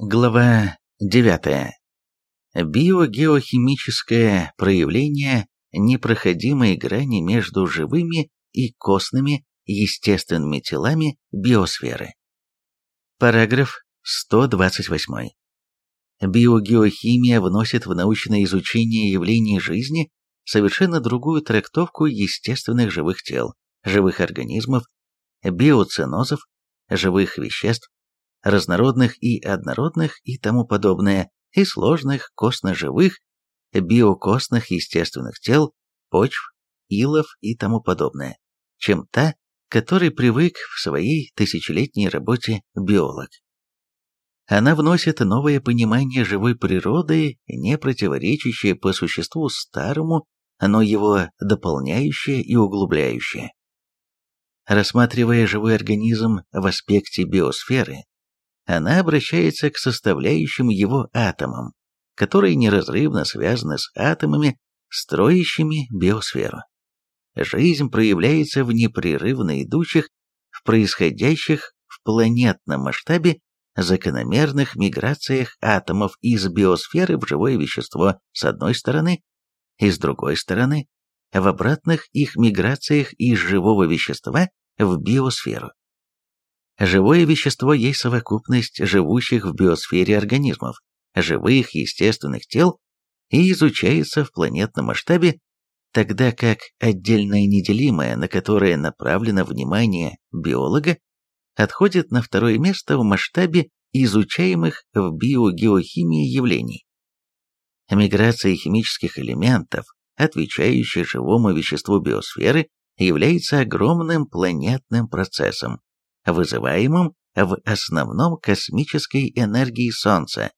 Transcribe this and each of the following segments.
Глава 9. Биогеохимическое проявление непроходимой грани между живыми и костными естественными телами биосферы. Параграф 128. Биогеохимия вносит в научное изучение явлений жизни совершенно другую трактовку естественных живых тел, живых организмов, биоценозов, живых веществ, разнородных и однородных и тому подобное, и сложных костно-живых, биокостных естественных тел, почв, илов и тому подобное, чем та, который привык в своей тысячелетней работе биолог. Она вносит новое понимание живой природы, не противоречащее по существу старому, но его дополняющее и углубляющее. Рассматривая живой организм в аспекте биосферы, она обращается к составляющим его атомам, которые неразрывно связаны с атомами, строящими биосферу. Жизнь проявляется в непрерывно идущих, в происходящих в планетном масштабе закономерных миграциях атомов из биосферы в живое вещество с одной стороны, и с другой стороны, в обратных их миграциях из живого вещества в биосферу. Живое вещество есть совокупность живущих в биосфере организмов, живых естественных тел и изучается в планетном масштабе, тогда как отдельное неделимое, на которое направлено внимание биолога, отходит на второе место в масштабе изучаемых в биогеохимии явлений. Миграция химических элементов, отвечающих живому веществу биосферы, является огромным планетным процессом, вызываемым в основном космической энергией Солнца,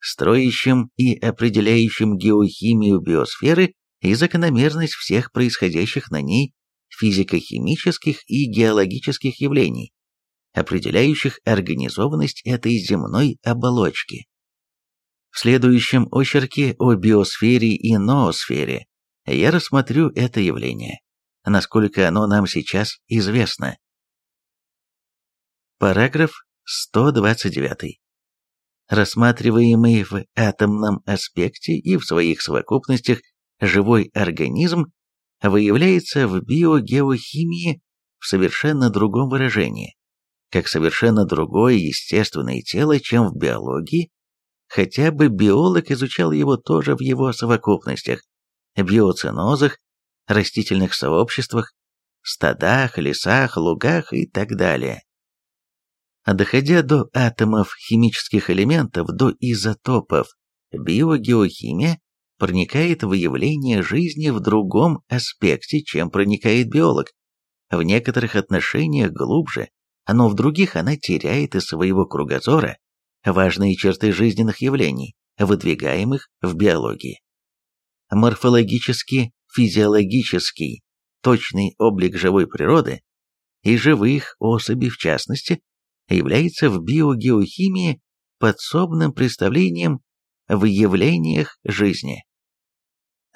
строящим и определяющим геохимию биосферы и закономерность всех происходящих на ней физико-химических и геологических явлений, определяющих организованность этой земной оболочки. В следующем очерке о биосфере и ноосфере я рассмотрю это явление, насколько оно нам сейчас известно. Параграф 129. Рассматриваемый в атомном аспекте и в своих совокупностях живой организм выявляется в биогеохимии в совершенно другом выражении, как совершенно другое естественное тело, чем в биологии, хотя бы биолог изучал его тоже в его совокупностях, биоценозах, растительных сообществах, стадах, лесах, лугах и так далее доходя до атомов химических элементов, до изотопов, биогеохимия проникает в явление жизни в другом аспекте, чем проникает биолог. В некоторых отношениях глубже, но в других она теряет из своего кругозора важные черты жизненных явлений, выдвигаемых в биологии. Морфологически, физиологический, точный облик живой природы и живых особей в частности, является в биогеохимии подсобным представлением в явлениях жизни.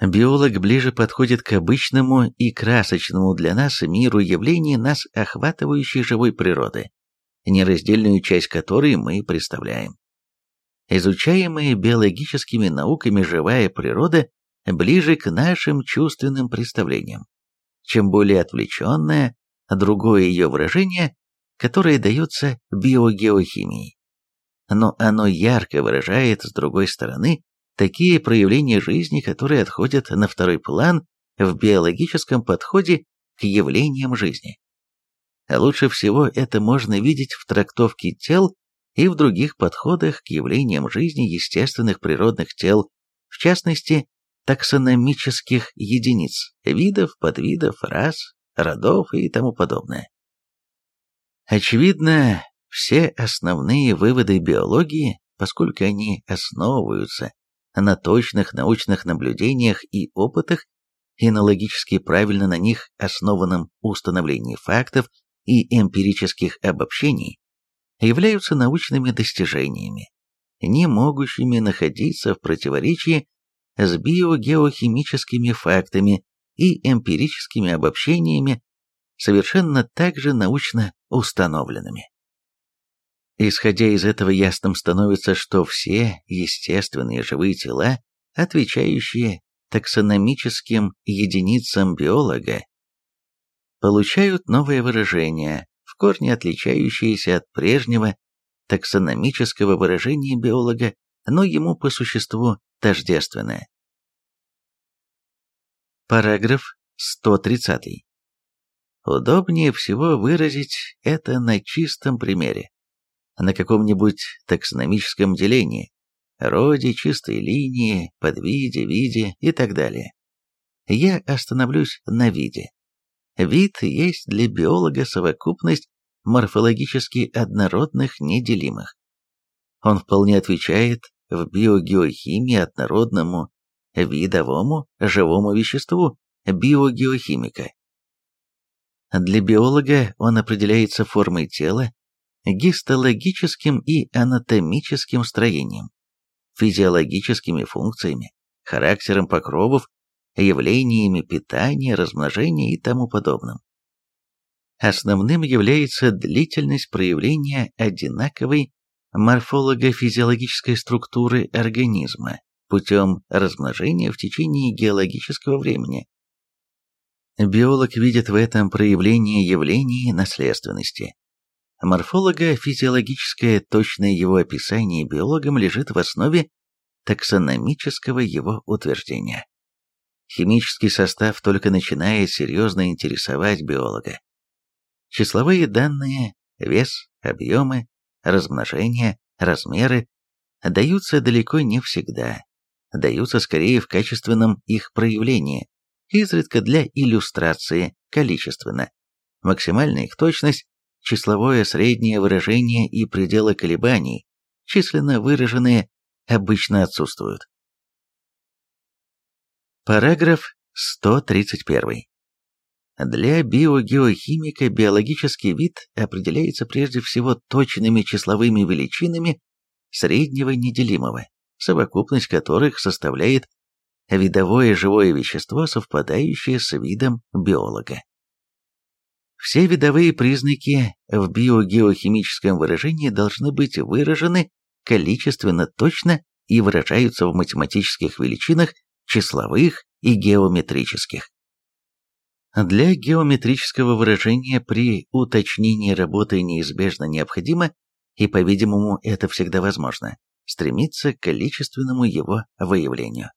Биолог ближе подходит к обычному и красочному для нас миру явлений нас охватывающей живой природы, нераздельную часть которой мы представляем. Изучаемая биологическими науками живая природа ближе к нашим чувственным представлениям. Чем более отвлеченное, другое ее выражение, которое дается биогеохимией. Но оно ярко выражает, с другой стороны, такие проявления жизни, которые отходят на второй план в биологическом подходе к явлениям жизни. лучше всего это можно видеть в трактовке тел и в других подходах к явлениям жизни естественных природных тел, в частности, таксономических единиц, видов, подвидов, рас, родов и тому подобное. Очевидно, все основные выводы биологии, поскольку они основываются на точных научных наблюдениях и опытах и на логически правильно на них основанном установлении фактов и эмпирических обобщений, являются научными достижениями, не могущими находиться в противоречии с биогеохимическими фактами и эмпирическими обобщениями совершенно также научно установленными. Исходя из этого ясным становится, что все естественные живые тела, отвечающие таксономическим единицам биолога, получают новое выражение, в корне отличающееся от прежнего таксономического выражения биолога, но ему по существу тождественное. Параграф 130. Удобнее всего выразить это на чистом примере на каком-нибудь таксономическом делении, роде, чистой линии, подвиде, виде и так далее. Я остановлюсь на виде. Вид есть для биолога совокупность морфологически однородных неделимых. Он вполне отвечает в биогеохимии однородному видовому живому веществу биогеохимика. Для биолога он определяется формой тела, гистологическим и анатомическим строением, физиологическими функциями, характером покровов, явлениями питания, размножения и тому подобным. Основным является длительность проявления одинаковой морфолого-физиологической структуры организма путем размножения в течение геологического времени. Биолог видит в этом проявление явлений наследственности, Морфолого-физиологическое точное его описание биологом лежит в основе таксономического его утверждения. Химический состав только начинает серьезно интересовать биолога. Числовые данные, вес, объемы, размножение, размеры даются далеко не всегда, даются скорее в качественном их проявлении, изредка для иллюстрации, количественно. Максимальная их точность числовое среднее выражение и пределы колебаний, численно выраженные, обычно отсутствуют. Параграф 131. Для биогеохимика биологический вид определяется прежде всего точными числовыми величинами среднего неделимого, совокупность которых составляет видовое живое вещество, совпадающее с видом биолога. Все видовые признаки в биогеохимическом выражении должны быть выражены количественно точно и выражаются в математических величинах числовых и геометрических. Для геометрического выражения при уточнении работы неизбежно необходимо, и, по-видимому, это всегда возможно, стремиться к количественному его выявлению.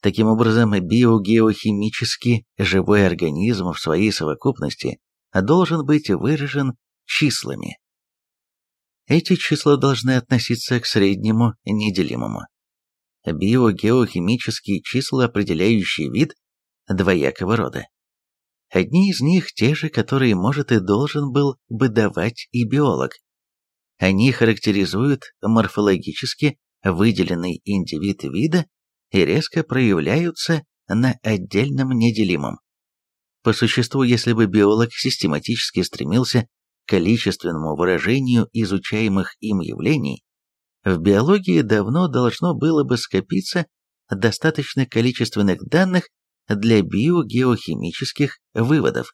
Таким образом, биогеохимически живой организм в своей совокупности должен быть выражен числами. Эти числа должны относиться к среднему неделимому. Биогеохимические числа, определяющие вид, двоякого рода. Одни из них те же, которые может и должен был бы давать и биолог. Они характеризуют морфологически выделенный индивид вида и резко проявляются на отдельном неделимом. По существу, если бы биолог систематически стремился к количественному выражению изучаемых им явлений, в биологии давно должно было бы скопиться достаточно количественных данных для биогеохимических выводов.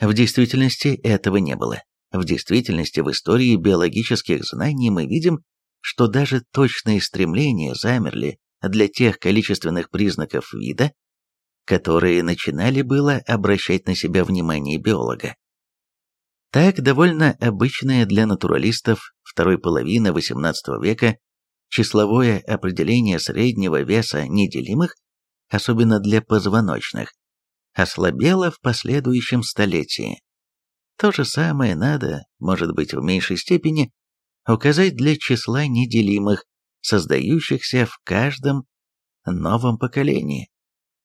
В действительности этого не было. В действительности в истории биологических знаний мы видим, что даже точные стремления замерли для тех количественных признаков вида, которые начинали было обращать на себя внимание биолога. Так, довольно обычное для натуралистов второй половины XVIII века числовое определение среднего веса неделимых, особенно для позвоночных, ослабело в последующем столетии. То же самое надо, может быть в меньшей степени, указать для числа неделимых, создающихся в каждом новом поколении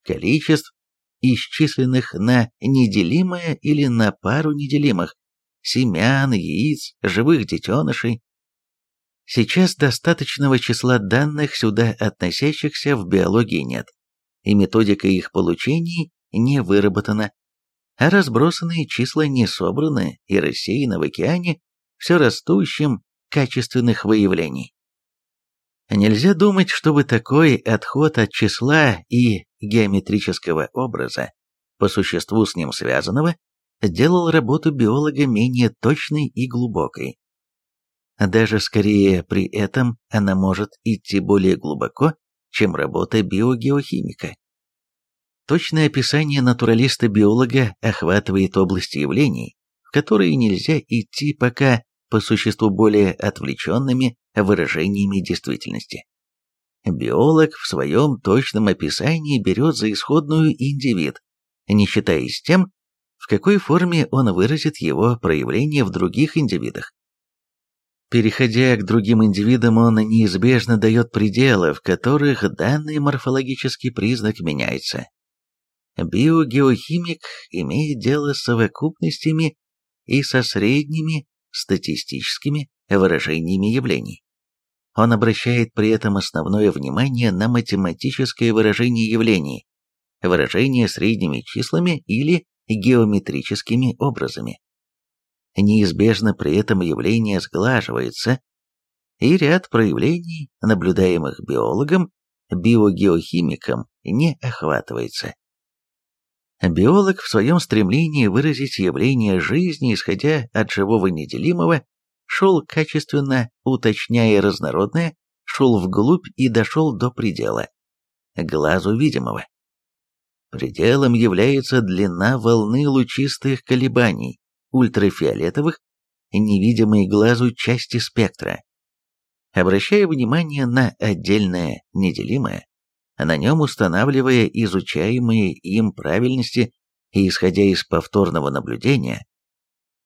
количеств, исчисленных на неделимое или на пару неделимых, семян, яиц, живых детенышей. Сейчас достаточного числа данных сюда относящихся в биологии нет, и методика их получения не выработана, а разбросанные числа не собраны и рассеяны в океане все растущим качественных выявлений. Нельзя думать, чтобы такой отход от числа и геометрического образа, по существу с ним связанного, делал работу биолога менее точной и глубокой. Даже скорее при этом она может идти более глубоко, чем работа биогеохимика. Точное описание натуралиста-биолога охватывает области явлений, в которые нельзя идти пока по существу более отвлеченными выражениями действительности. Биолог в своем точном описании берет за исходную индивид, не считаясь тем, в какой форме он выразит его проявление в других индивидах. Переходя к другим индивидам, он неизбежно дает пределы, в которых данный морфологический признак меняется. Биогеохимик имеет дело с совокупностями и со средними статистическими выражениями явлений. Он обращает при этом основное внимание на математическое выражение явлений, выражение средними числами или геометрическими образами. Неизбежно при этом явление сглаживается, и ряд проявлений, наблюдаемых биологом, биогеохимиком, не охватывается. Биолог в своем стремлении выразить явление жизни, исходя от живого неделимого, шел качественно, уточняя разнородное, шел вглубь и дошел до предела, глазу видимого. Пределом является длина волны лучистых колебаний, ультрафиолетовых, невидимой глазу части спектра. Обращая внимание на отдельное неделимое, на нем устанавливая изучаемые им правильности и исходя из повторного наблюдения,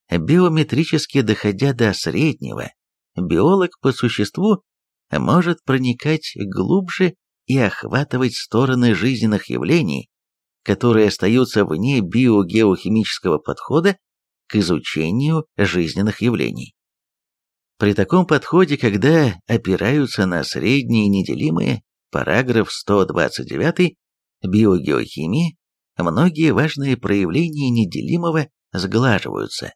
биометрически доходя до среднего, биолог по существу может проникать глубже и охватывать стороны жизненных явлений, которые остаются вне биогеохимического подхода к изучению жизненных явлений. При таком подходе, когда опираются на средние неделимые, параграф 129 биогеохимии, многие важные проявления неделимого сглаживаются.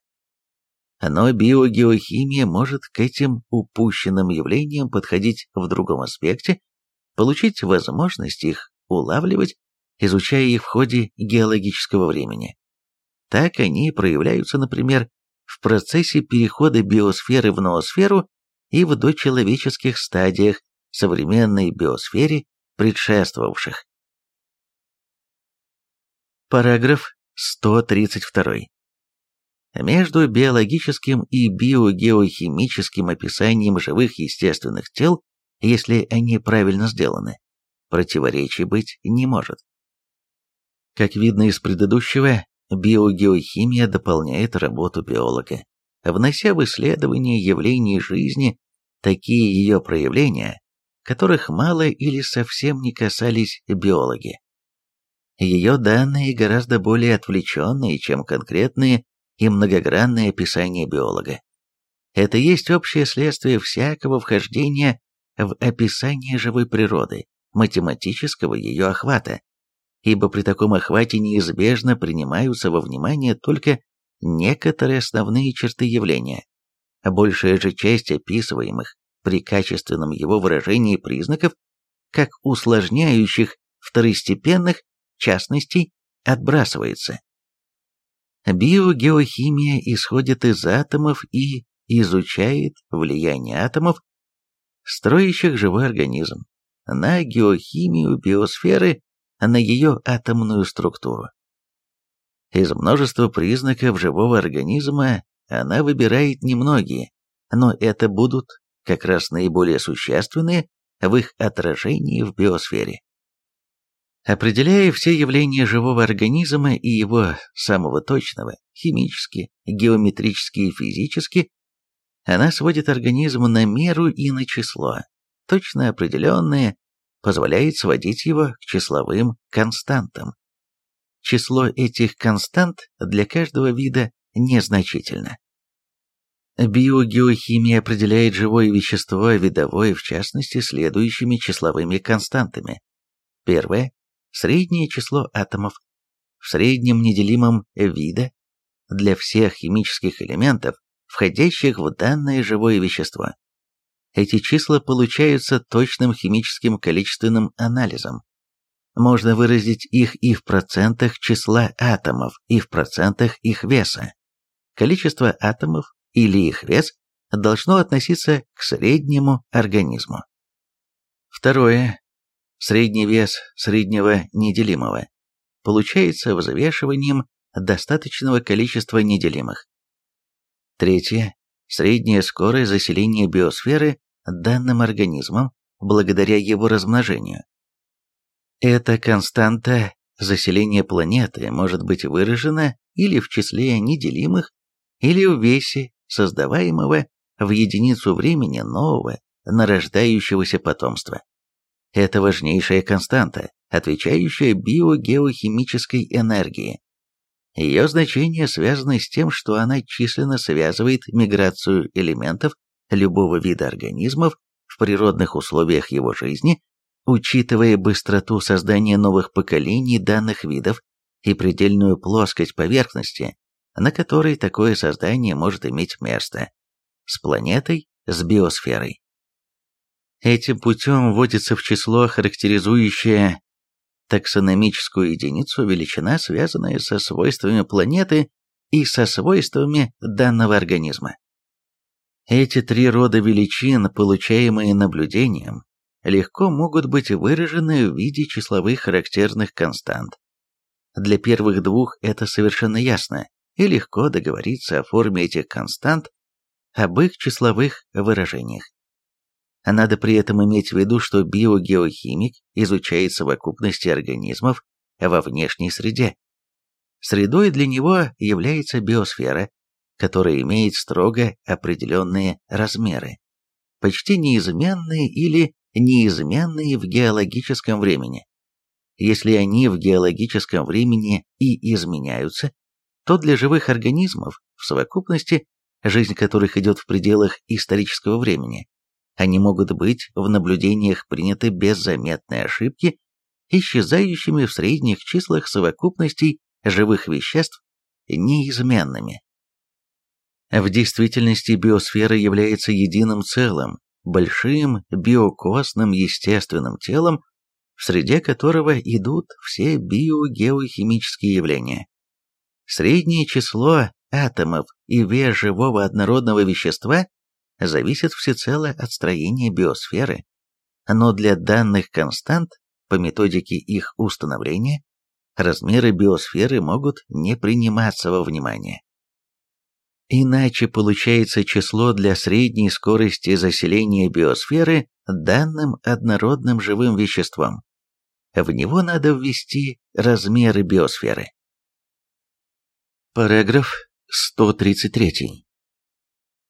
Но биогеохимия может к этим упущенным явлениям подходить в другом аспекте, получить возможность их улавливать, изучая их в ходе геологического времени. Так они проявляются, например, в процессе перехода биосферы в ноосферу и в дочеловеческих стадиях современной биосфере предшествовавших. Параграф 132. Между биологическим и биогеохимическим описанием живых естественных тел, если они правильно сделаны, противоречий быть не может. Как видно из предыдущего, биогеохимия дополняет работу биолога, внося в исследование явлений жизни такие ее проявления, которых мало или совсем не касались биологи. Ее данные гораздо более отвлеченные, чем конкретные и многогранное описание биолога. Это есть общее следствие всякого вхождения в описание живой природы, математического ее охвата, ибо при таком охвате неизбежно принимаются во внимание только некоторые основные черты явления. Большая же часть описываемых при качественном его выражении признаков, как усложняющих второстепенных частностей, отбрасывается. Биогеохимия исходит из атомов и изучает влияние атомов, строящих живой организм, на геохимию биосферы, на ее атомную структуру. Из множества признаков живого организма она выбирает немногие, но это будут как раз наиболее существенные в их отражении в биосфере. Определяя все явления живого организма и его самого точного, химически, геометрически и физически, она сводит организм на меру и на число, точно определенное, позволяет сводить его к числовым константам. Число этих констант для каждого вида незначительно. Биогеохимия определяет живое вещество, видовое в частности, следующими числовыми константами. Первое среднее число атомов в среднем неделимом вида для всех химических элементов, входящих в данное живое вещество. Эти числа получаются точным химическим количественным анализом. Можно выразить их и в процентах числа атомов, и в процентах их веса. Количество атомов или их вес должно относиться к среднему организму. Второе. Средний вес среднего неделимого получается взвешиванием достаточного количества неделимых. Третье. Средняя скорость заселения биосферы данным организмом благодаря его размножению. Эта константа заселения планеты может быть выражена или в числе неделимых, или в весе создаваемого в единицу времени нового нарождающегося потомства. Это важнейшая константа, отвечающая биогеохимической энергии. Ее значение связано с тем, что она численно связывает миграцию элементов любого вида организмов в природных условиях его жизни, учитывая быстроту создания новых поколений данных видов и предельную плоскость поверхности, на которой такое создание может иметь место, с планетой, с биосферой. Этим путем вводится в число характеризующее таксономическую единицу величина, связанная со свойствами планеты и со свойствами данного организма. Эти три рода величин, получаемые наблюдением, легко могут быть выражены в виде числовых характерных констант. Для первых двух это совершенно ясно, и легко договориться о форме этих констант, об их числовых выражениях. Надо при этом иметь в виду, что биогеохимик изучает совокупности организмов во внешней среде. Средой для него является биосфера, которая имеет строго определенные размеры, почти неизменные или неизменные в геологическом времени. Если они в геологическом времени и изменяются, то для живых организмов в совокупности, жизнь которых идет в пределах исторического времени, они могут быть в наблюдениях приняты без заметной ошибки, исчезающими в средних числах совокупностей живых веществ неизменными. В действительности биосфера является единым целым, большим биокосным естественным телом, в среде которого идут все биогеохимические явления. Среднее число атомов и вес живого однородного вещества зависит всецело от строения биосферы, но для данных констант по методике их установления размеры биосферы могут не приниматься во внимание. Иначе получается число для средней скорости заселения биосферы данным однородным живым веществом. В него надо ввести размеры биосферы. Параграф 133.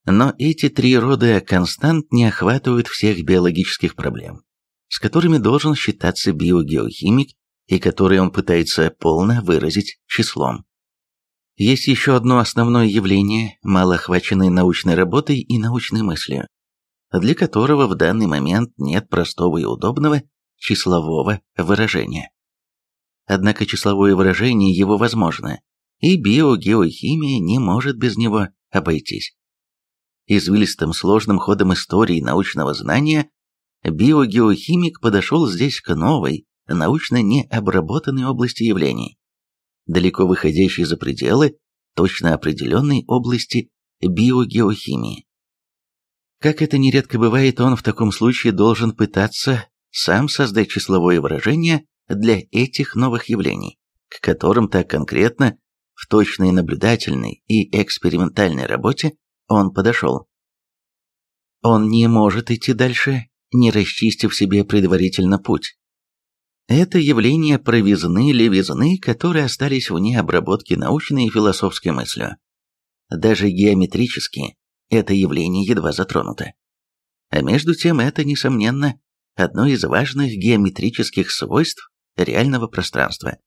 Но эти три рода констант не охватывают всех биологических проблем, с которыми должен считаться биогеохимик и которые он пытается полно выразить числом. Есть еще одно основное явление, мало охваченное научной работой и научной мыслью, для которого в данный момент нет простого и удобного числового выражения. Однако числовое выражение его возможно, и биогеохимия не может без него обойтись. Извилистым сложным ходом истории научного знания биогеохимик подошел здесь к новой, научно необработанной области явлений далеко выходящий за пределы точно определенной области биогеохимии. Как это нередко бывает, он в таком случае должен пытаться сам создать числовое выражение для этих новых явлений, к которым так конкретно в точной наблюдательной и экспериментальной работе он подошел. Он не может идти дальше, не расчистив себе предварительно путь. Это явление провизны-левизны, которые остались вне обработки научной и философской мыслью. Даже геометрически это явление едва затронуто. А между тем это, несомненно, одно из важных геометрических свойств реального пространства,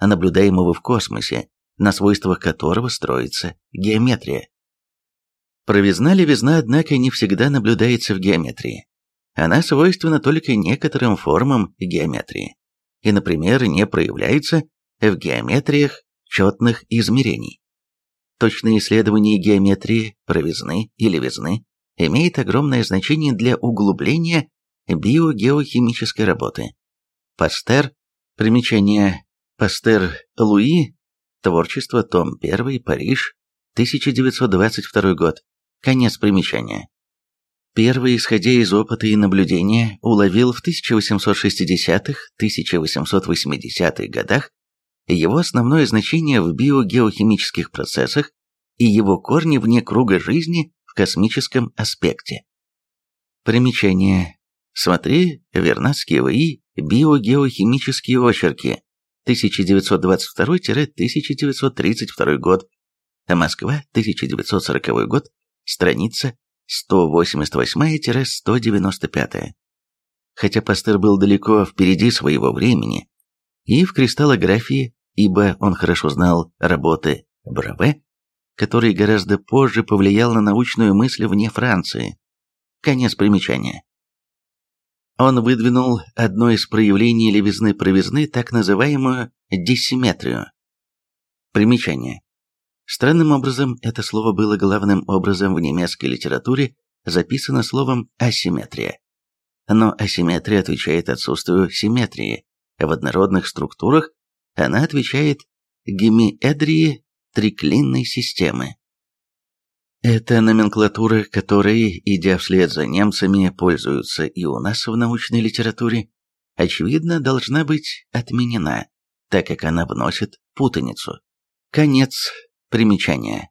наблюдаемого в космосе, на свойствах которого строится геометрия. Провизна-левизна, однако, не всегда наблюдается в геометрии. Она свойственна только некоторым формам геометрии и, например, не проявляется в геометриях четных измерений. Точное исследование геометрии провизны и левизны имеет огромное значение для углубления биогеохимической работы. Пастер, примечание Пастер Луи, творчество, том 1, Париж, 1922 год, Конец примечания. Первый, исходя из опыта и наблюдения, уловил в 1860-1880-х годах его основное значение в биогеохимических процессах и его корни вне круга жизни в космическом аспекте. Примечание. Смотри Вернадские ВИ «Биогеохимические очерки» 1922-1932 год, Москва, 1940 год, страница 188-195. Хотя Пастер был далеко впереди своего времени, и в кристаллографии, ибо он хорошо знал работы Браве, который гораздо позже повлиял на научную мысль вне Франции. Конец примечания. Он выдвинул одно из проявлений левизны-провизны, так называемую диссиметрию. Примечание. Странным образом, это слово было главным образом в немецкой литературе записано словом «асимметрия». Но асимметрия отвечает отсутствию симметрии. В однородных структурах она отвечает гемиэдрии триклинной системы. Это номенклатура, которой, идя вслед за немцами, пользуются и у нас в научной литературе, очевидно, должна быть отменена, так как она вносит путаницу. Конец примечания.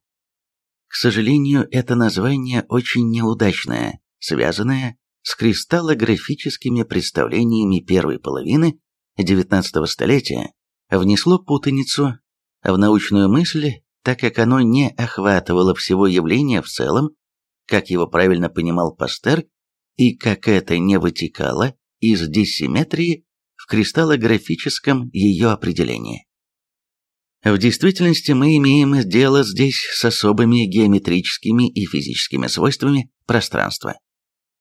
К сожалению, это название очень неудачное, связанное с кристаллографическими представлениями первой половины XIX столетия, внесло путаницу в научную мысль так как оно не охватывало всего явления в целом, как его правильно понимал Пастер, и как это не вытекало из диссиметрии в кристаллографическом ее определении. В действительности мы имеем дело здесь с особыми геометрическими и физическими свойствами пространства,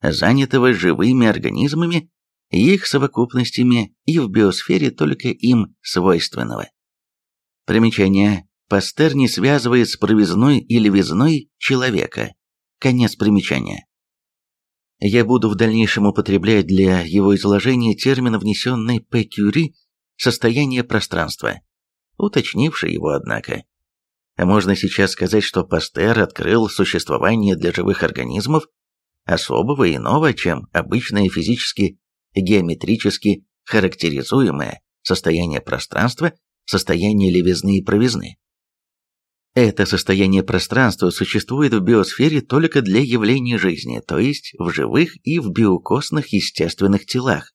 занятого живыми организмами и их совокупностями и в биосфере только им свойственного. Примечание Пастер не связывает с провизной или визной человека. Конец примечания. Я буду в дальнейшем употреблять для его изложения термин, внесенный П. «состояние пространства», уточнивший его, однако. Можно сейчас сказать, что Пастер открыл существование для живых организмов особого иного, чем обычное физически, геометрически характеризуемое состояние пространства, состояние левизны и провизны. Это состояние пространства существует в биосфере только для явлений жизни, то есть в живых и в биокосных естественных телах.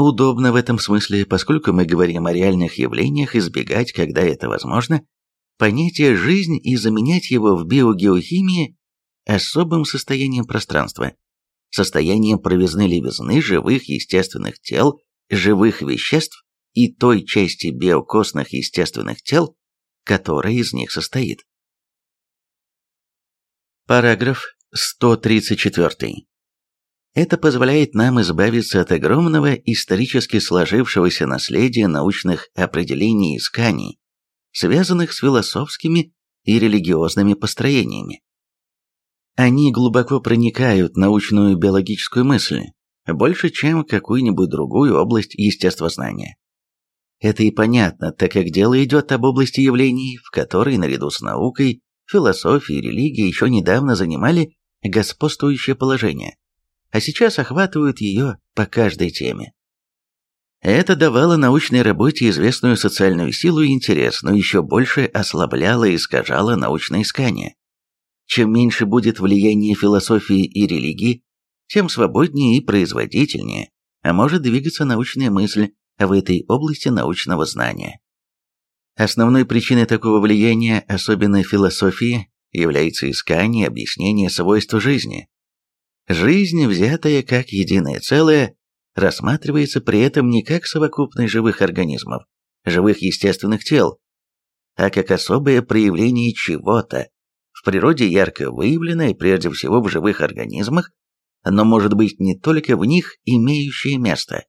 Удобно в этом смысле, поскольку мы говорим о реальных явлениях, избегать, когда это возможно, понятие «жизнь» и заменять его в биогеохимии особым состоянием пространства, состоянием провизны-левизны живых естественных тел, живых веществ и той части биокосных естественных тел, которая из них состоит. Параграф 134. Это позволяет нам избавиться от огромного исторически сложившегося наследия научных определений и исканий, связанных с философскими и религиозными построениями. Они глубоко проникают в научную биологическую мысль, больше, чем какую-нибудь другую область естествознания. Это и понятно, так как дело идет об области явлений, в которой, наряду с наукой, философией и религией еще недавно занимали господствующее положение, а сейчас охватывают ее по каждой теме. Это давало научной работе известную социальную силу и интерес, но еще больше ослабляло и искажало научное искание. Чем меньше будет влияние философии и религии, тем свободнее и производительнее, а может двигаться научная мысль, в этой области научного знания. Основной причиной такого влияния, особенно философии, является искание объяснения свойств жизни. Жизнь, взятая как единое целое, рассматривается при этом не как совокупность живых организмов, живых естественных тел, а как особое проявление чего-то, в природе ярко выявленное прежде всего в живых организмах, но может быть не только в них имеющее место.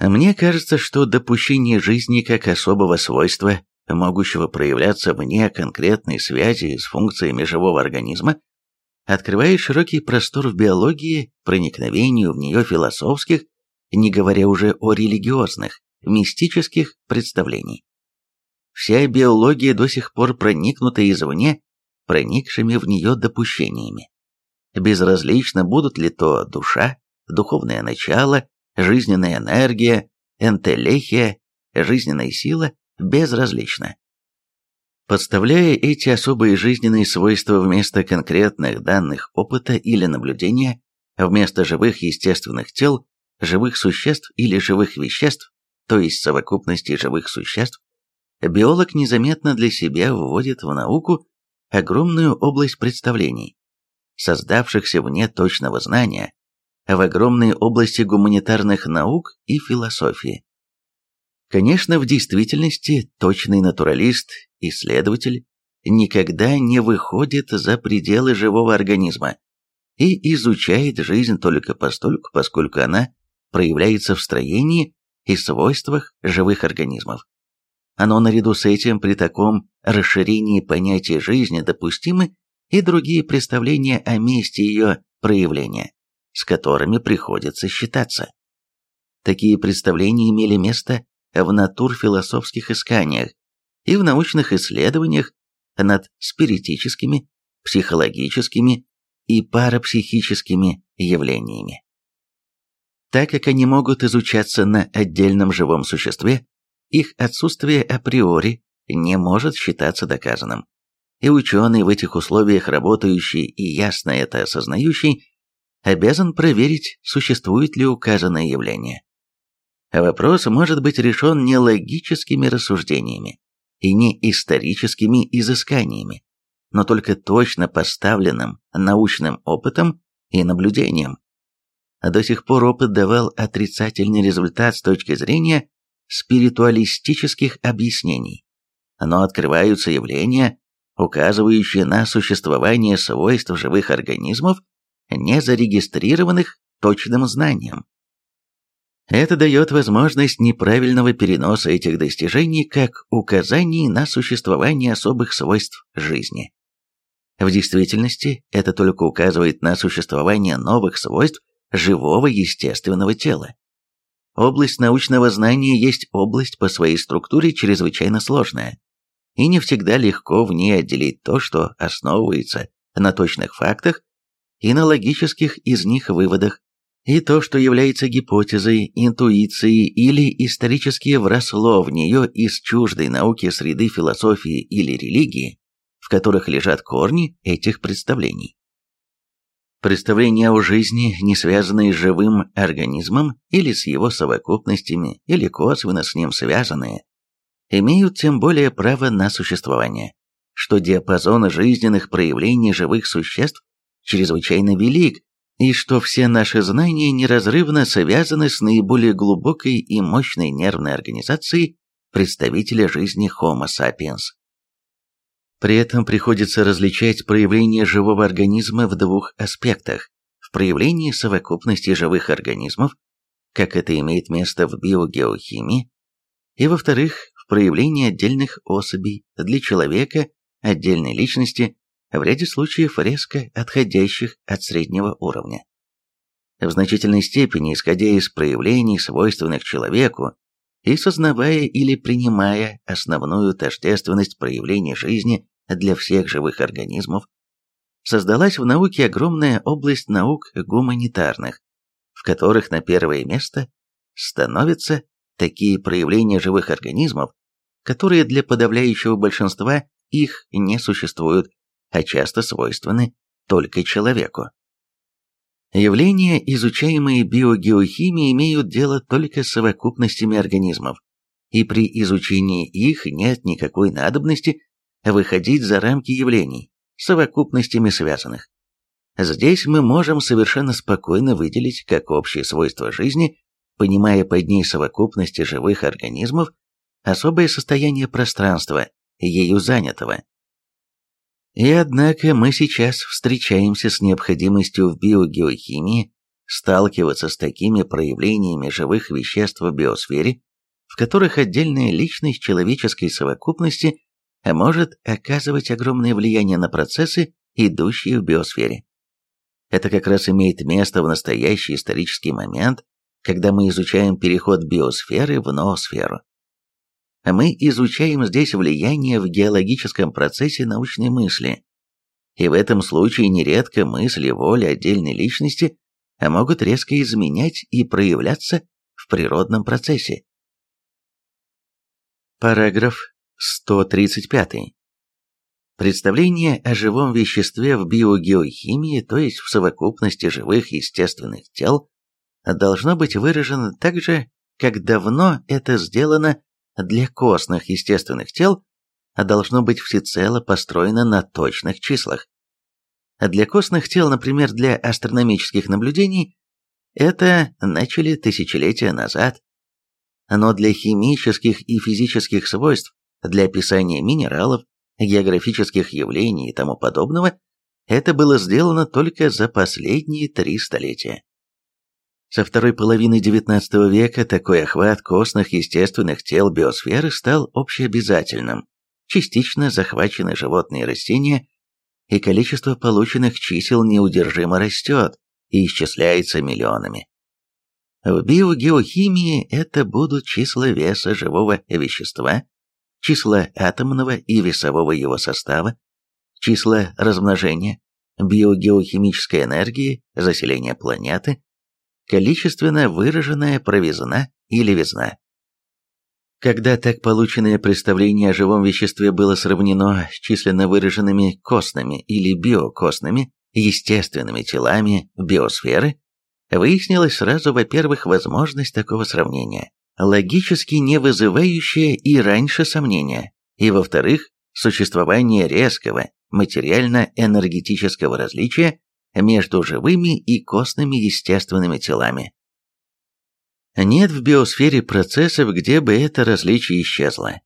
Мне кажется, что допущение жизни как особого свойства, могущего проявляться вне конкретной связи с функциями живого организма, открывает широкий простор в биологии проникновению в нее философских, не говоря уже о религиозных, мистических представлений. Вся биология до сих пор проникнута извне проникшими в нее допущениями. Безразлично, будут ли то душа, духовное начало, жизненная энергия, энтелехия, жизненная сила, безразлично. Подставляя эти особые жизненные свойства вместо конкретных данных опыта или наблюдения, вместо живых естественных тел, живых существ или живых веществ, то есть совокупности живых существ, биолог незаметно для себя вводит в науку огромную область представлений, создавшихся вне точного знания, в огромной области гуманитарных наук и философии. Конечно, в действительности точный натуралист, исследователь, никогда не выходит за пределы живого организма и изучает жизнь только постольку, поскольку она проявляется в строении и свойствах живых организмов. Оно наряду с этим при таком расширении понятия жизни допустимы и другие представления о месте ее проявления, с которыми приходится считаться. Такие представления имели место в натурфилософских исканиях и в научных исследованиях над спиритическими, психологическими и парапсихическими явлениями. Так как они могут изучаться на отдельном живом существе, их отсутствие априори не может считаться доказанным. И ученый в этих условиях работающий и ясно это осознающий, обязан проверить, существует ли указанное явление. Вопрос может быть решен не логическими рассуждениями и не историческими изысканиями, но только точно поставленным научным опытом и наблюдением. До сих пор опыт давал отрицательный результат с точки зрения спиритуалистических объяснений, но открываются явления, указывающие на существование свойств живых организмов, не зарегистрированных точным знанием. Это дает возможность неправильного переноса этих достижений как указаний на существование особых свойств жизни. В действительности это только указывает на существование новых свойств живого естественного тела. Область научного знания есть область по своей структуре чрезвычайно сложная, и не всегда легко в ней отделить то, что основывается на точных фактах и на логических из них выводах, и то, что является гипотезой, интуицией или исторически вросло в нее из чуждой науки среды философии или религии, в которых лежат корни этих представлений. Представления о жизни, не связанные с живым организмом или с его совокупностями, или косвенно с ним связанные, имеют тем более право на существование, что диапазон жизненных проявлений живых существ чрезвычайно велик, и что все наши знания неразрывно связаны с наиболее глубокой и мощной нервной организацией представителя жизни Homo sapiens. При этом приходится различать проявление живого организма в двух аспектах. В проявлении совокупности живых организмов, как это имеет место в биогеохимии, и, во-вторых, в проявлении отдельных особей для человека, отдельной личности, в ряде случаев резко отходящих от среднего уровня. В значительной степени, исходя из проявлений, свойственных человеку, и сознавая или принимая основную тождественность проявлений жизни для всех живых организмов, создалась в науке огромная область наук гуманитарных, в которых на первое место становятся такие проявления живых организмов, которые для подавляющего большинства их не существуют, а часто свойственны только человеку. Явления, изучаемые биогеохимией, имеют дело только с совокупностями организмов, и при изучении их нет никакой надобности выходить за рамки явлений, совокупностями связанных. Здесь мы можем совершенно спокойно выделить как общие свойства жизни, понимая под ней совокупности живых организмов, особое состояние пространства, ею занятого. И однако мы сейчас встречаемся с необходимостью в биогеохимии сталкиваться с такими проявлениями живых веществ в биосфере, в которых отдельная личность человеческой совокупности может оказывать огромное влияние на процессы, идущие в биосфере. Это как раз имеет место в настоящий исторический момент, когда мы изучаем переход биосферы в ноосферу. Мы изучаем здесь влияние в геологическом процессе научной мысли, И в этом случае нередко мысли, воля отдельной личности могут резко изменять и проявляться в природном процессе. Параграф 135. Представление о живом веществе в биогеохимии, то есть в совокупности живых естественных тел, должно быть выражено так же, как давно это сделано для костных естественных тел, должно быть всецело построено на точных числах. Для костных тел, например, для астрономических наблюдений, это начали тысячелетия назад. Но для химических и физических свойств, для описания минералов, географических явлений и тому подобного, это было сделано только за последние три столетия. Со второй половины XIX века такой охват костных естественных тел биосферы стал общеобязательным. Частично захвачены животные и растения, и количество полученных чисел неудержимо растет и исчисляется миллионами. В биогеохимии это будут числа веса живого вещества, числа атомного и весового его состава, числа размножения, биогеохимической энергии, заселения планеты, количественно выраженная провизна или левизна. Когда так полученное представление о живом веществе было сравнено с численно выраженными костными или биокостными, естественными телами биосферы, выяснилось сразу, во-первых, возможность такого сравнения, логически не вызывающая и раньше сомнения, и, во-вторых, существование резкого материально-энергетического различия между живыми и костными естественными телами. Нет в биосфере процессов, где бы это различие исчезло.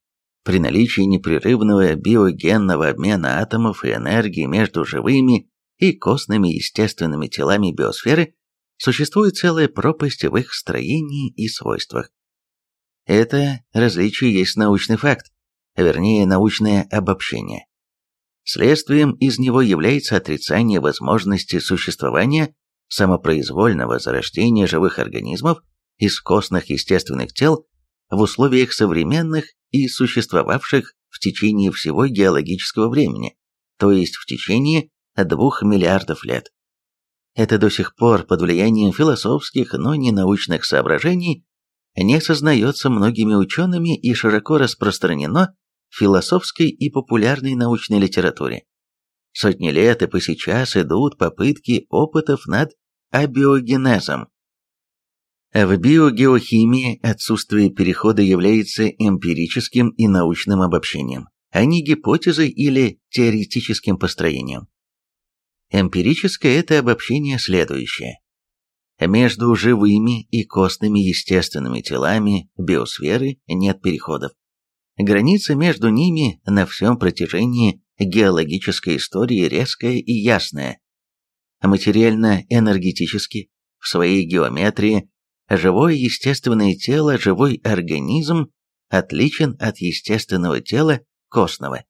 При наличии непрерывного биогенного обмена атомов и энергии между живыми и костными естественными телами биосферы существует целая пропасть в их строении и свойствах. Это различие есть научный факт, вернее научное обобщение. Следствием из него является отрицание возможности существования самопроизвольного зарождения живых организмов из костных естественных тел в условиях современных и существовавших в течение всего геологического времени, то есть в течение двух миллиардов лет. Это до сих пор под влиянием философских, но не научных соображений не осознается многими учеными и широко распространено философской и популярной научной литературе. Сотни лет и по сейчас идут попытки опытов над абиогенезом. В биогеохимии отсутствие перехода является эмпирическим и научным обобщением, а не гипотезой или теоретическим построением. Эмпирическое – это обобщение следующее. Между живыми и костными естественными телами биосферы нет переходов. Граница между ними на всем протяжении геологической истории резкая и ясная. Материально-энергетически, в своей геометрии, живое естественное тело, живой организм отличен от естественного тела костного.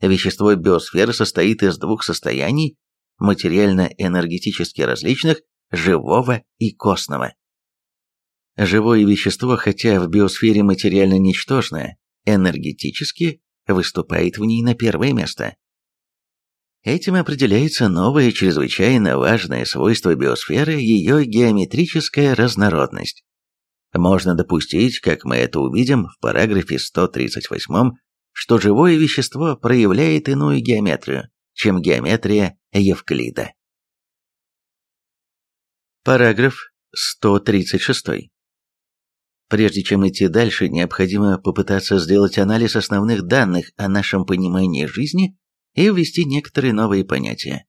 Вещество биосферы состоит из двух состояний, материально-энергетически различных, живого и костного. Живое вещество, хотя в биосфере материально ничтожное, энергетически выступает в ней на первое место. Этим определяется новое чрезвычайно важное свойство биосферы – ее геометрическая разнородность. Можно допустить, как мы это увидим в параграфе 138, что живое вещество проявляет иную геометрию, чем геометрия Евклида. Параграф 136. Прежде чем идти дальше, необходимо попытаться сделать анализ основных данных о нашем понимании жизни и ввести некоторые новые понятия.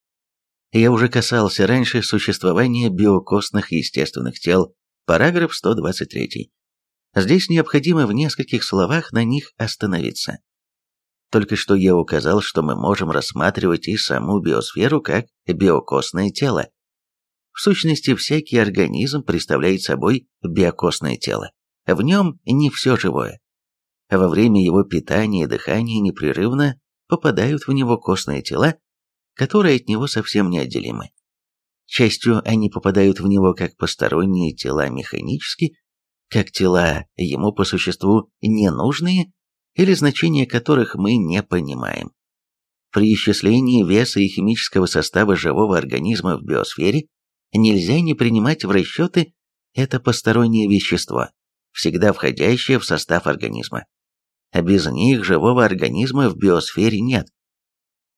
Я уже касался раньше существования биокостных естественных тел, параграф 123. Здесь необходимо в нескольких словах на них остановиться. Только что я указал, что мы можем рассматривать и саму биосферу как биокостное тело. В сущности, всякий организм представляет собой биокостное тело. В нем не все живое. Во время его питания и дыхания непрерывно попадают в него костные тела, которые от него совсем неотделимы. Частью они попадают в него как посторонние тела механически, как тела ему по существу ненужные или значения которых мы не понимаем. При исчислении веса и химического состава живого организма в биосфере нельзя не принимать в расчеты это постороннее вещество, всегда входящее в состав организма. А без них живого организма в биосфере нет.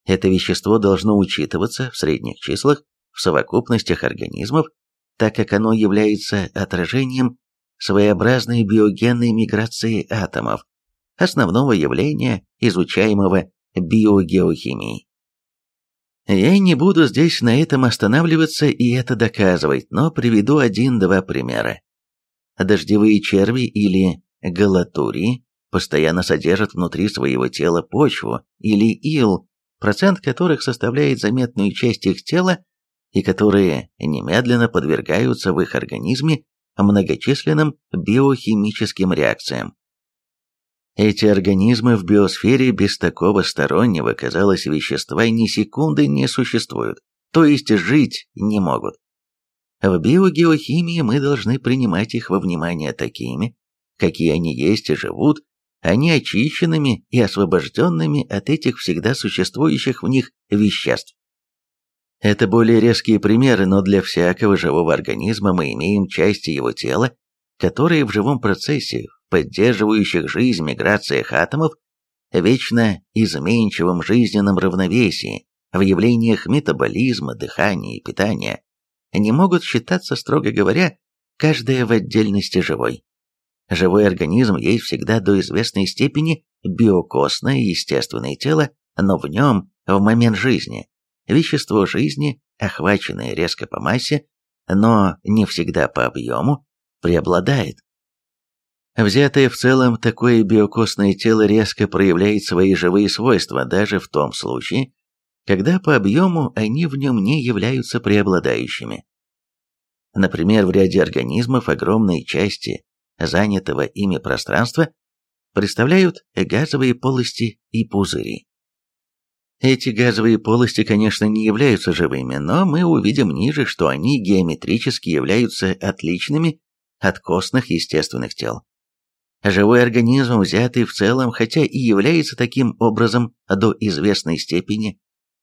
Это вещество должно учитываться в средних числах в совокупностях организмов, так как оно является отражением своеобразной биогенной миграции атомов, основного явления, изучаемого биогеохимией. Я не буду здесь на этом останавливаться и это доказывать, но приведу один-два примера. Дождевые черви или галатурии постоянно содержат внутри своего тела почву или ил, процент которых составляет заметную часть их тела и которые немедленно подвергаются в их организме многочисленным биохимическим реакциям. Эти организмы в биосфере без такого стороннего, казалось, вещества ни секунды не существуют, то есть жить не могут. В биогеохимии мы должны принимать их во внимание такими, какие они есть и живут, а не очищенными и освобожденными от этих всегда существующих в них веществ. Это более резкие примеры, но для всякого живого организма мы имеем части его тела, которые в живом процессе, поддерживающих жизнь миграциях атомов, вечно изменчивом жизненном равновесии, в явлениях метаболизма, дыхания и питания, не могут считаться, строго говоря, каждая в отдельности живой. Живой организм есть всегда до известной степени биокосное естественное тело, но в нем, в момент жизни, вещество жизни, охваченное резко по массе, но не всегда по объему, преобладает. Взятое в целом, такое биокосное тело резко проявляет свои живые свойства даже в том случае, когда по объему они в нем не являются преобладающими. Например, в ряде организмов огромные части занятого ими пространства представляют газовые полости и пузыри. Эти газовые полости, конечно, не являются живыми, но мы увидим ниже, что они геометрически являются отличными от костных естественных тел. Живой организм, взятый в целом, хотя и является таким образом до известной степени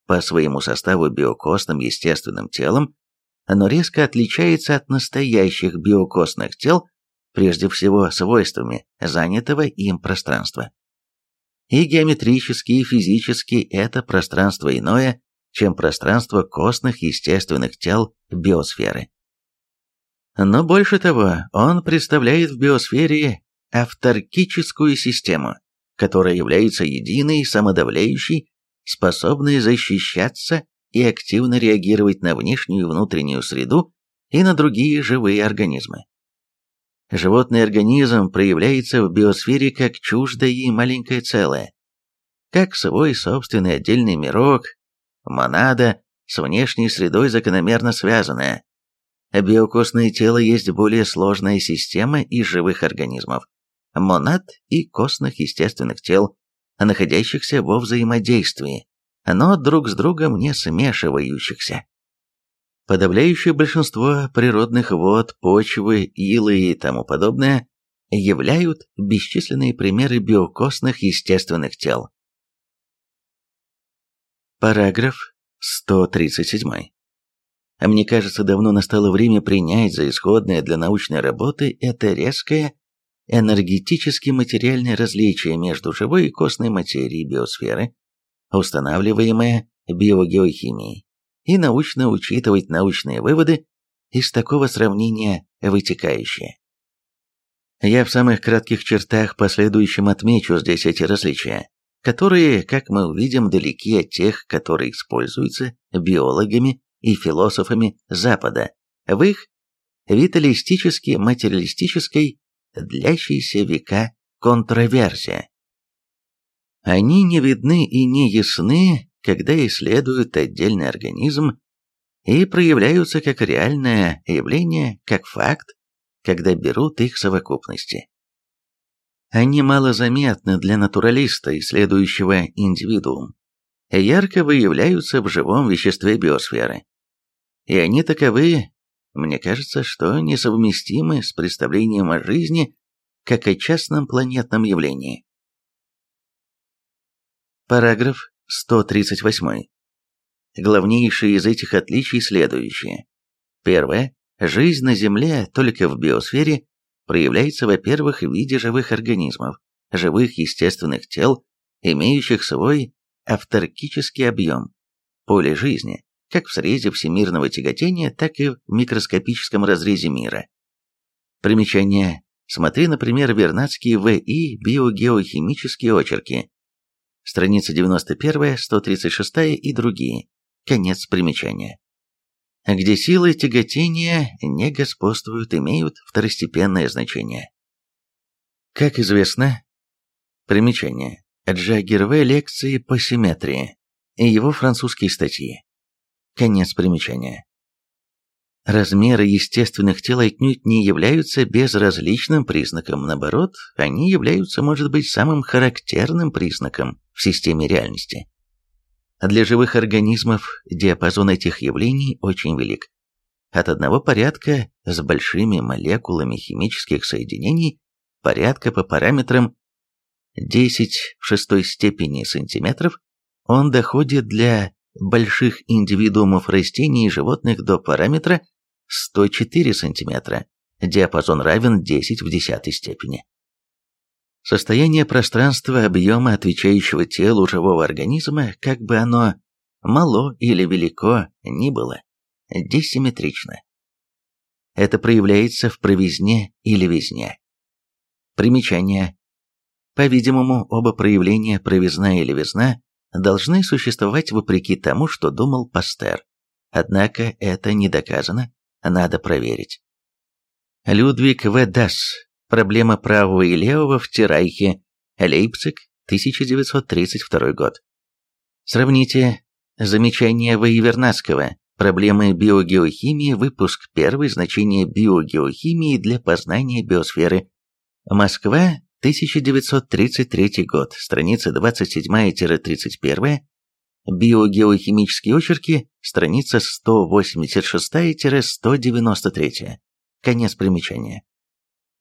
по своему составу биокостным естественным телом, но резко отличается от настоящих биокостных тел, прежде всего свойствами занятого им пространства. И геометрически, и физически это пространство иное, чем пространство костных естественных тел биосферы. Но больше того, он представляет в биосфере авторкическую систему, которая является единой, самодавляющей, способной защищаться и активно реагировать на внешнюю и внутреннюю среду и на другие живые организмы. Животный организм проявляется в биосфере как чуждое и маленькое целое, как свой собственный отдельный мирок, монада с внешней средой закономерно связанная. Биокостное тело есть более сложная система из живых организмов, монад и костных естественных тел, находящихся во взаимодействии, но друг с другом не смешивающихся. Подавляющее большинство природных вод, почвы, илы и тому подобное являют бесчисленные примеры биокосных естественных тел. Параграф 137. Мне кажется, давно настало время принять за исходное для научной работы это резкое энергетически-материальное различие между живой и костной материей биосферы, устанавливаемое биогеохимией и научно учитывать научные выводы из такого сравнения вытекающие. Я в самых кратких чертах последующим отмечу здесь эти различия, которые, как мы увидим, далеки от тех, которые используются биологами и философами Запада в их виталистически-материалистической, длящейся века контроверсия. Они не видны и не ясны когда исследуют отдельный организм и проявляются как реальное явление, как факт, когда берут их совокупности. Они малозаметны для натуралиста, исследующего индивидуум, ярко выявляются в живом веществе биосферы. И они таковы, мне кажется, что несовместимы с представлением о жизни как о частном планетном явлении. Параграф 138. Главнейшие из этих отличий следующие. Первое. Жизнь на Земле только в биосфере проявляется, во-первых, в виде живых организмов, живых естественных тел, имеющих свой авторкический объем, поле жизни, как в срезе всемирного тяготения, так и в микроскопическом разрезе мира. Примечание. Смотри, например, Вернадские В.И. биогеохимические очерки. Страница 91, 136 и другие. Конец примечания. Где силы тяготения не господствуют, имеют второстепенное значение. Как известно, примечание. Джаггер В. Лекции по симметрии и его французские статьи. Конец примечания. Размеры естественных тел отнюдь не являются безразличным признаком, наоборот, они являются, может быть, самым характерным признаком в системе реальности. Для живых организмов диапазон этих явлений очень велик. От одного порядка с большими молекулами химических соединений порядка по параметрам 10 в шестой степени сантиметров он доходит для больших индивидуумов растений и животных до параметра 104 см, диапазон равен 10 в десятой степени. Состояние пространства объема отвечающего телу живого организма, как бы оно мало или велико ни было, диссимметрично. Это проявляется в провизне или везне. Примечание. По-видимому, оба проявления провизна или везна должны существовать вопреки тому, что думал Пастер. Однако это не доказано, надо проверить. Людвиг В. Дасс. Проблема правого и левого в Тирайхе. Лейпциг, 1932 год. Сравните замечание Воевернадского. Проблемы биогеохимии, выпуск 1, значение биогеохимии для познания биосферы. Москва, 1933 год, страница 27-31, биогеохимические очерки, страница 186-193, конец примечания.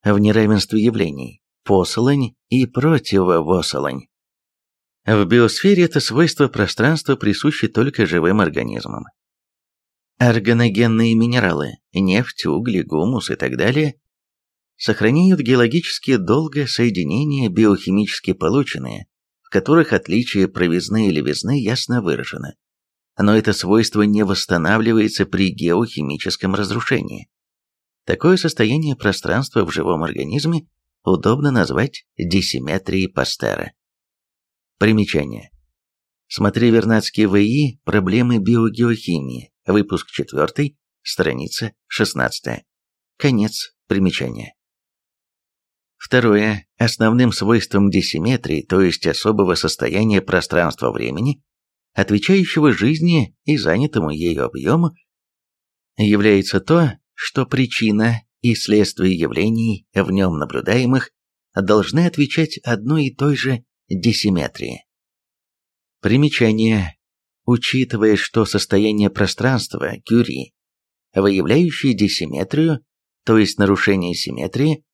В неравенстве явлений, посолонь и противовосолонь. В биосфере это свойство пространства присуще только живым организмам. Органогенные минералы, нефть, угли, гумус и так далее сохраняют геологически долго соединения биохимически полученные, в которых отличие провизны и левизны ясно выражено. Но это свойство не восстанавливается при геохимическом разрушении. Такое состояние пространства в живом организме удобно назвать диссиметрией Пастера. Примечание. Смотри Вернадский ВИ «Проблемы биогеохимии», выпуск 4, страница 16. Конец примечания. Второе. Основным свойством диссиметрии, то есть особого состояния пространства-времени, отвечающего жизни и занятому ею объему, является то, что причина и следствие явлений, в нем наблюдаемых, должны отвечать одной и той же диссиметрии. Примечание. Учитывая, что состояние пространства, Кюри, выявляющее диссиметрию, то есть нарушение симметрии,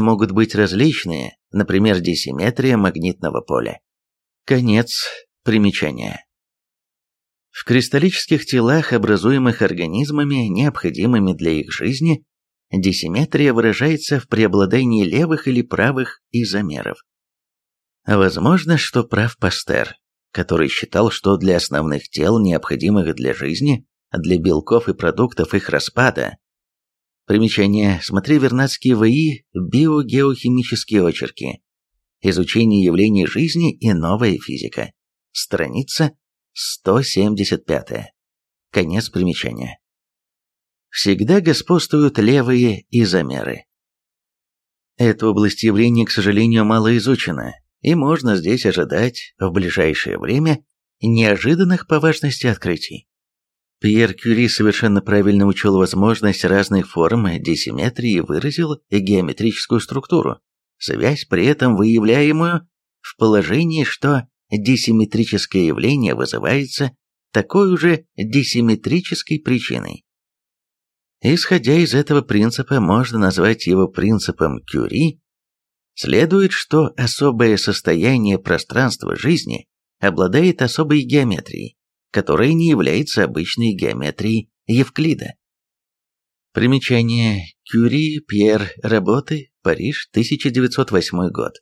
могут быть различные, например, диссиметрия магнитного поля. Конец примечания. В кристаллических телах, образуемых организмами, необходимыми для их жизни, диссиметрия выражается в преобладании левых или правых изомеров. Возможно, что прав Пастер, который считал, что для основных тел, необходимых для жизни, для белков и продуктов их распада, Примечание. Смотри Вернадские ВИ «Биогеохимические очерки». Изучение явлений жизни и новая физика. Страница 175. Конец примечания. Всегда господствуют левые изомеры. Эта область явления, к сожалению, мало изучена, и можно здесь ожидать в ближайшее время неожиданных по важности открытий. Пьер Кюри совершенно правильно учел возможность разных форм диссиметрии и выразил геометрическую структуру, связь при этом выявляемую в положении, что диссиметрическое явление вызывается такой же диссиметрической причиной. Исходя из этого принципа, можно назвать его принципом Кюри, следует, что особое состояние пространства жизни обладает особой геометрией, которая не является обычной геометрией Евклида. Примечание. Кюри, Пьер, работы, Париж, 1908 год.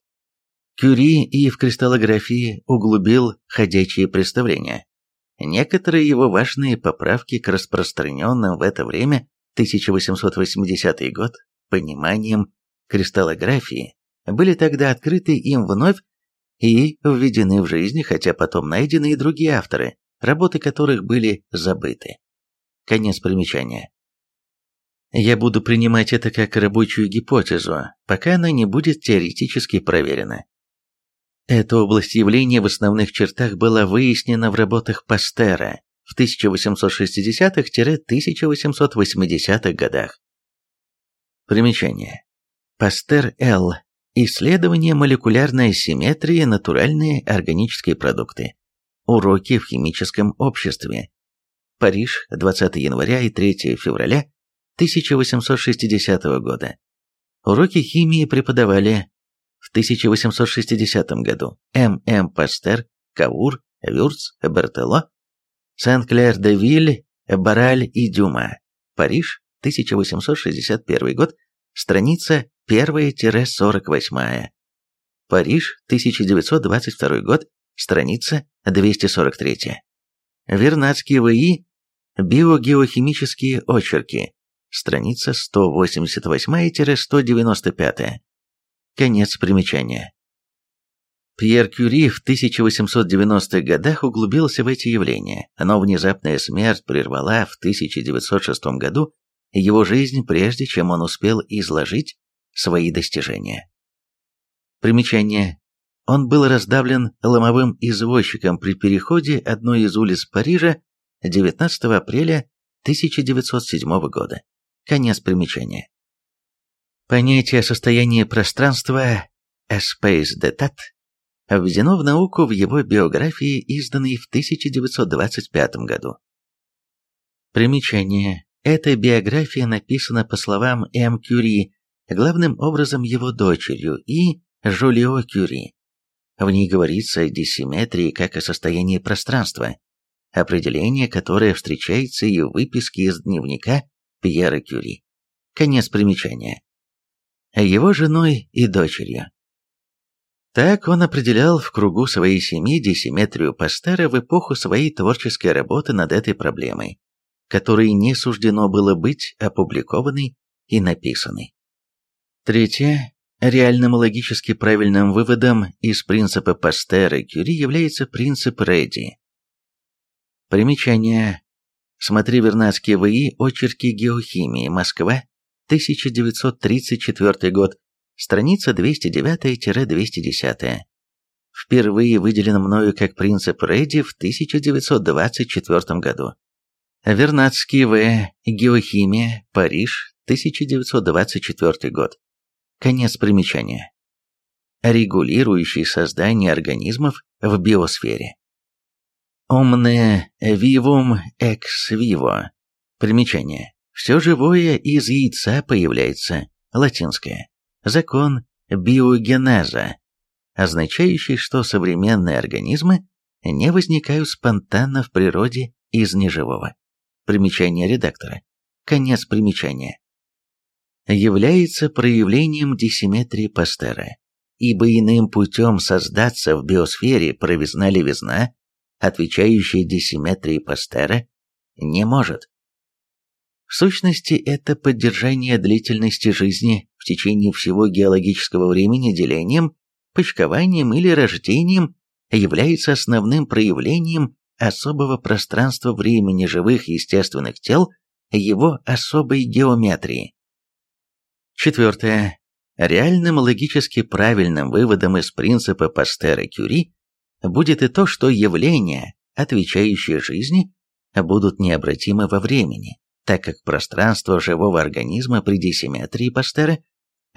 Кюри и в кристаллографии углубил ходячие представления. Некоторые его важные поправки к распространенным в это время 1880 год пониманием кристаллографии были тогда открыты им вновь и введены в жизнь, хотя потом найдены и другие авторы, работы которых были забыты. Конец примечания. Я буду принимать это как рабочую гипотезу, пока она не будет теоретически проверена. Эта область явления в основных чертах была выяснена в работах Пастера в 1860-1880-х годах. Примечание. Пастер Л. Исследование молекулярной симметрии натуральные органические продукты. Уроки в химическом обществе. Париж, 20 января и 3 февраля 1860 года. Уроки химии преподавали в 1860 году М. М. Пастер, Каур, Вюрц, Бертело, Сен-Клер-де-Виль, Бараль и Дюма. Париж, 1861 год, страница 1-48. Париж, 1922 год, страница 243. Вернадский В.И. Биогеохимические очерки, страница 188-195. Конец примечания. Пьер Кюри в 1890-х годах углубился в эти явления, но внезапная смерть прервала в 1906 году его жизнь, прежде чем он успел изложить свои достижения. Примечание. Он был раздавлен ломовым извозчиком при переходе одной из улиц Парижа 19 апреля 1907 года. Конец примечания. Понятие состояния пространства «space detat» введено в науку в его биографии, изданной в 1925 году. Примечание. Эта биография написана по словам М. Кюри, главным образом его дочерью, и Жулио Кюри. В ней говорится о диссиметрии как о состоянии пространства, определение, которое встречается и в выписке из дневника Пьера Кюри. Конец примечания. Его женой и дочерью. Так он определял в кругу своей семьи диссиметрию Пастера в эпоху своей творческой работы над этой проблемой, которой не суждено было быть опубликованной и написанной. Третье. Реальным логически правильным выводом из принципа Пастера Кюри является принцип Редди. Примечание. Смотри Вернадский В.И. Очерки геохимии. Москва. 1934 год. Страница 209-210. Впервые выделен мною как принцип Редди в 1924 году. Вернадский В. Геохимия. Париж. 1924 год. Конец примечания. Регулирующий создание организмов в биосфере. Omne vivum ex vivo. Примечание. Все живое из яйца появляется. Латинское. Закон биогенеза, означающий, что современные организмы не возникают спонтанно в природе из неживого. Примечание редактора. Конец примечания является проявлением диссиметрии Пастера, ибо иным путем создаться в биосфере провизна-левизна, отвечающая диссиметрии Пастера, не может. В сущности, это поддержание длительности жизни в течение всего геологического времени делением, почкованием или рождением является основным проявлением особого пространства времени живых естественных тел, его особой геометрии. Четвертое. Реальным логически правильным выводом из принципа Пастера-Кюри будет и то, что явления, отвечающие жизни, будут необратимы во времени, так как пространство живого организма при диссиметрии Пастера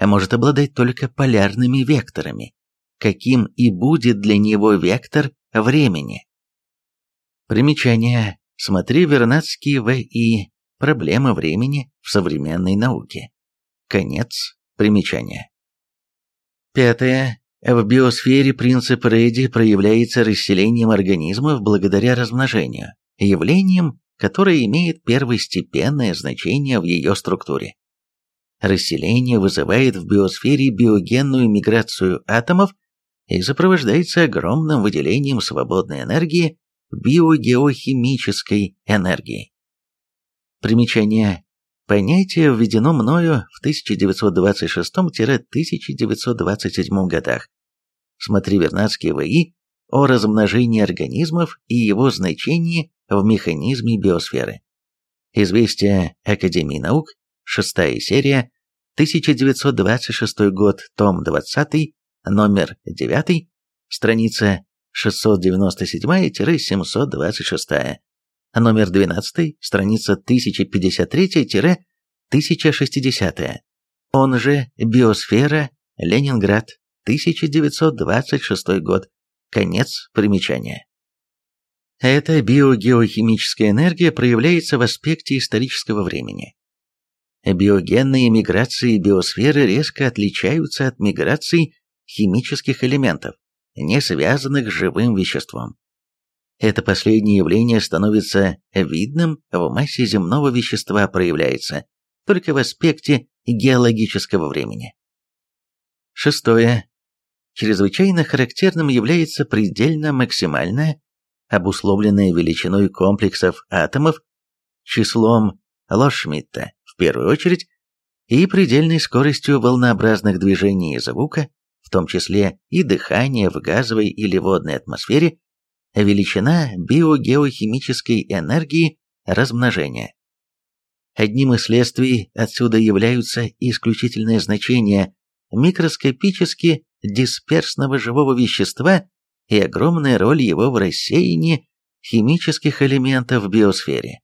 может обладать только полярными векторами, каким и будет для него вектор времени. Примечание. Смотри Вернадский В.И. Проблема времени в современной науке. Конец примечания. Пятое. В биосфере принцип Рейди проявляется расселением организмов благодаря размножению, явлением, которое имеет первостепенное значение в ее структуре. Расселение вызывает в биосфере биогенную миграцию атомов и сопровождается огромным выделением свободной энергии биогеохимической энергии. Примечание. Понятие введено мною в 1926-1927 годах. Смотри Вернадский В.И. о размножении организмов и его значении в механизме биосферы. Известия Академии наук, шестая серия, 1926 год, том 20, номер 9, страница 697-726, номер 12, страница 1053-1060, он же «Биосфера», Ленинград, 1926 год, конец примечания. Эта биогеохимическая энергия проявляется в аспекте исторического времени. Биогенные миграции биосферы резко отличаются от миграций химических элементов, не связанных с живым веществом. Это последнее явление становится видным в массе земного вещества проявляется только в аспекте геологического времени. Шестое. Чрезвычайно характерным является предельно максимальная, обусловленная величиной комплексов атомов, числом Лошмитта в первую очередь, и предельной скоростью волнообразных движений звука, в том числе и дыхания в газовой или водной атмосфере, величина биогеохимической энергии размножения. Одним из следствий отсюда являются исключительное значение микроскопически дисперсного живого вещества и огромная роль его в рассеянии химических элементов в биосфере.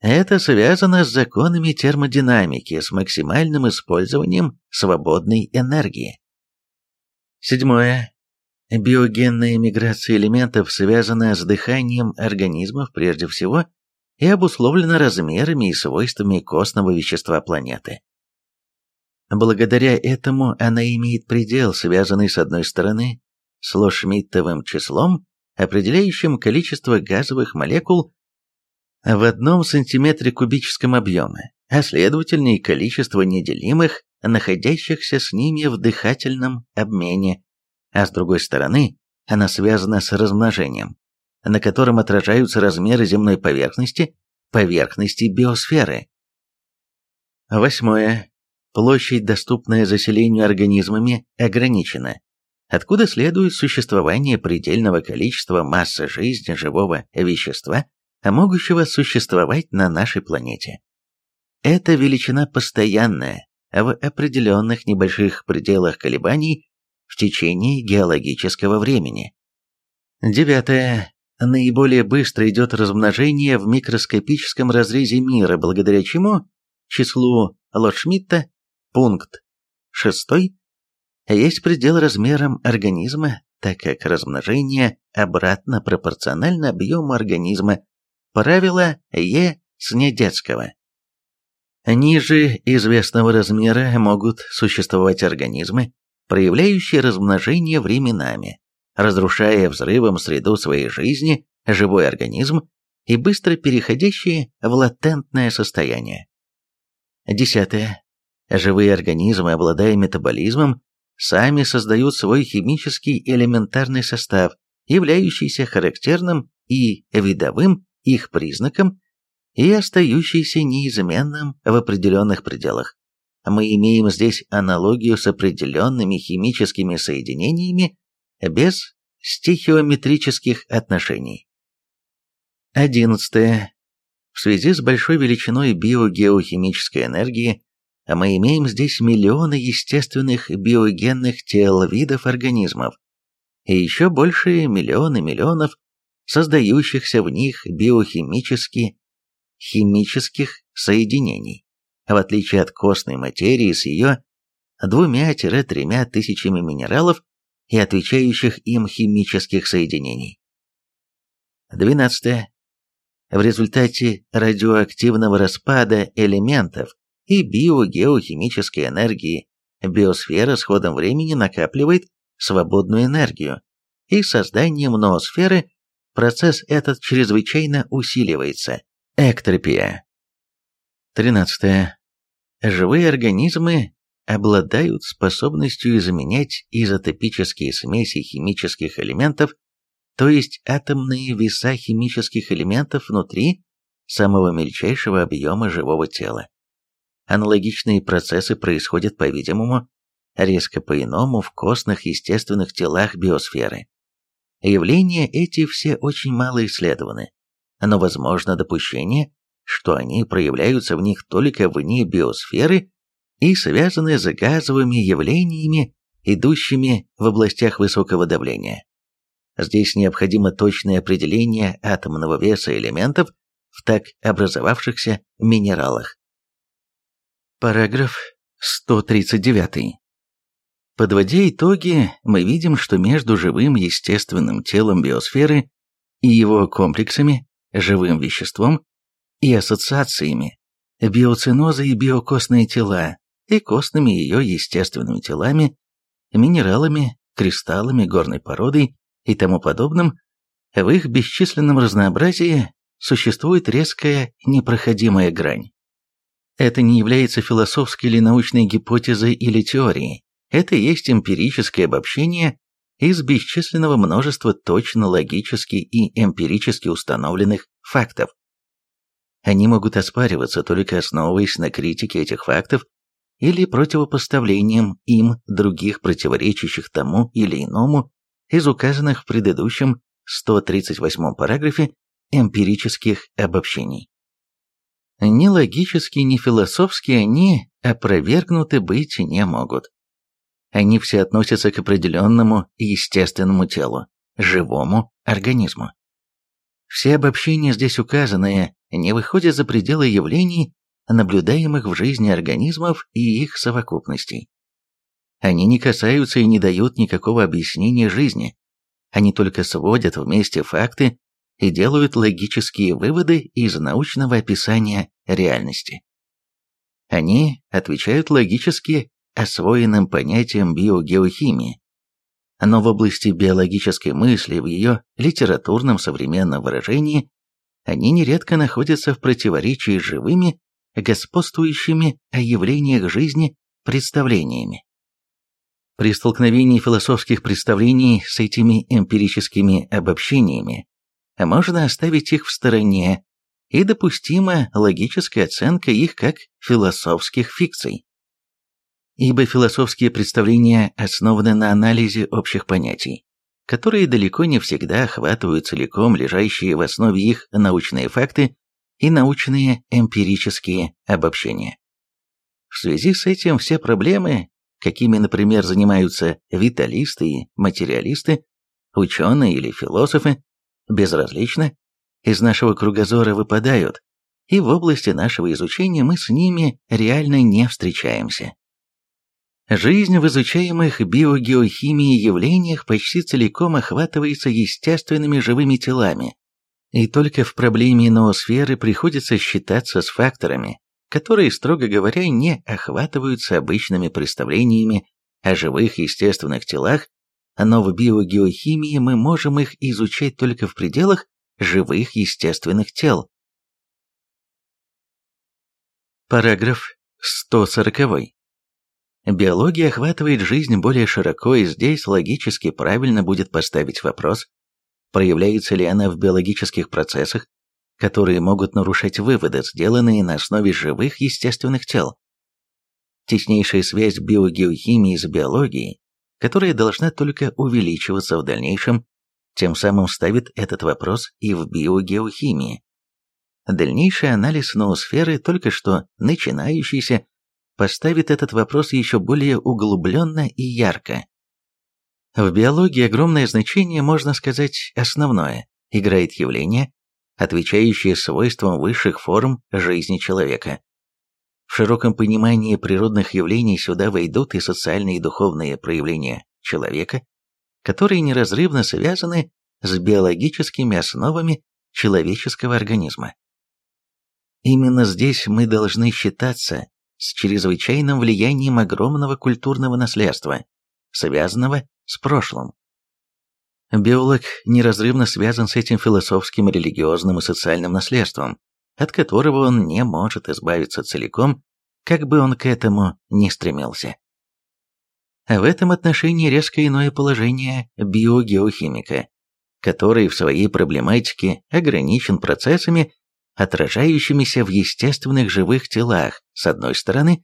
Это связано с законами термодинамики, с максимальным использованием свободной энергии. Седьмое. Биогенная миграция элементов связана с дыханием организмов прежде всего и обусловлена размерами и свойствами костного вещества планеты. Благодаря этому она имеет предел, связанный с одной стороны с Лошмиттовым числом, определяющим количество газовых молекул в одном сантиметре кубическом объеме, а следовательно и количество неделимых, находящихся с ними в дыхательном обмене, а с другой стороны она связана с размножением, на котором отражаются размеры земной поверхности, поверхности биосферы. Восьмое. Площадь, доступная заселению организмами, ограничена, откуда следует существование предельного количества массы жизни живого вещества, могущего существовать на нашей планете. Эта величина постоянная, в определенных небольших пределах колебаний в течение геологического времени. Девятое. Наиболее быстро идет размножение в микроскопическом разрезе мира, благодаря чему числу Лотшмитта, пункт 6, есть предел размером организма, так как размножение обратно пропорционально объему организма, правило Е. Снедецкого. Ниже известного размера могут существовать организмы, проявляющие размножение временами, разрушая взрывом среду своей жизни живой организм и быстро переходящие в латентное состояние. Десятое. Живые организмы, обладая метаболизмом, сами создают свой химический элементарный состав, являющийся характерным и видовым их признаком и остающийся неизменным в определенных пределах. Мы имеем здесь аналогию с определенными химическими соединениями без стихиометрических отношений. 11. В связи с большой величиной биогеохимической энергии мы имеем здесь миллионы естественных биогенных тел видов организмов и еще больше миллионы миллионов создающихся в них биохимически химических соединений, в отличие от костной материи с ее двумя-тремя тысячами минералов и отвечающих им химических соединений. 12. В результате радиоактивного распада элементов и биогеохимической энергии биосфера с ходом времени накапливает свободную энергию, и созданием ноосферы процесс этот чрезвычайно усиливается. Эктропия. 13. Живые организмы обладают способностью изменять изотопические смеси химических элементов, то есть атомные веса химических элементов внутри самого мельчайшего объема живого тела. Аналогичные процессы происходят, по-видимому, резко по-иному в костных естественных телах биосферы. Явления эти все очень мало исследованы, но возможно допущение, что они проявляются в них только вне биосферы и связаны с газовыми явлениями, идущими в областях высокого давления. Здесь необходимо точное определение атомного веса элементов в так образовавшихся минералах. Параграф 139. Подводя итоги, мы видим, что между живым естественным телом биосферы и его комплексами, живым веществом и ассоциациями, биоцинозы и биокостные тела, и костными ее естественными телами, минералами, кристаллами, горной породой и тому подобным, в их бесчисленном разнообразии существует резкая непроходимая грань. Это не является философской или научной гипотезой или теорией, это есть эмпирическое обобщение из бесчисленного множества точно логически и эмпирически установленных фактов. Они могут оспариваться только основываясь на критике этих фактов или противопоставлением им других противоречащих тому или иному из указанных в предыдущем 138 параграфе эмпирических обобщений. Ни логически, ни философски они опровергнуты быть не могут. Они все относятся к определенному естественному телу, живому организму. Все обобщения здесь указанные не выходят за пределы явлений, наблюдаемых в жизни организмов и их совокупностей. Они не касаются и не дают никакого объяснения жизни. Они только сводят вместе факты и делают логические выводы из научного описания реальности. Они отвечают логически освоенным понятием биогеохимии, но в области биологической мысли, в ее литературном современном выражении, они нередко находятся в противоречии с живыми, господствующими о явлениях жизни представлениями. При столкновении философских представлений с этими эмпирическими обобщениями можно оставить их в стороне, и допустима логическая оценка их как философских фикций ибо философские представления основаны на анализе общих понятий, которые далеко не всегда охватывают целиком лежащие в основе их научные факты и научные эмпирические обобщения. В связи с этим все проблемы, какими, например, занимаются виталисты и материалисты, ученые или философы, безразлично, из нашего кругозора выпадают, и в области нашего изучения мы с ними реально не встречаемся. Жизнь в изучаемых биогеохимией явлениях почти целиком охватывается естественными живыми телами, и только в проблеме ноосферы приходится считаться с факторами, которые, строго говоря, не охватываются обычными представлениями о живых естественных телах, но в биогеохимии мы можем их изучать только в пределах живых естественных тел. Параграф 140. Биология охватывает жизнь более широко, и здесь логически правильно будет поставить вопрос, проявляется ли она в биологических процессах, которые могут нарушать выводы, сделанные на основе живых естественных тел. Теснейшая связь биогеохимии с биологией, которая должна только увеличиваться в дальнейшем, тем самым ставит этот вопрос и в биогеохимии. Дальнейший анализ ноосферы, только что начинающийся, поставит этот вопрос еще более углубленно и ярко. В биологии огромное значение, можно сказать, основное, играет явление, отвечающее свойствам высших форм жизни человека. В широком понимании природных явлений сюда войдут и социальные и духовные проявления человека, которые неразрывно связаны с биологическими основами человеческого организма. Именно здесь мы должны считаться с чрезвычайным влиянием огромного культурного наследства, связанного с прошлым. Биолог неразрывно связан с этим философским, религиозным и социальным наследством, от которого он не может избавиться целиком, как бы он к этому ни стремился. В этом отношении резко иное положение биогеохимика, который в своей проблематике ограничен процессами, отражающимися в естественных живых телах, с одной стороны,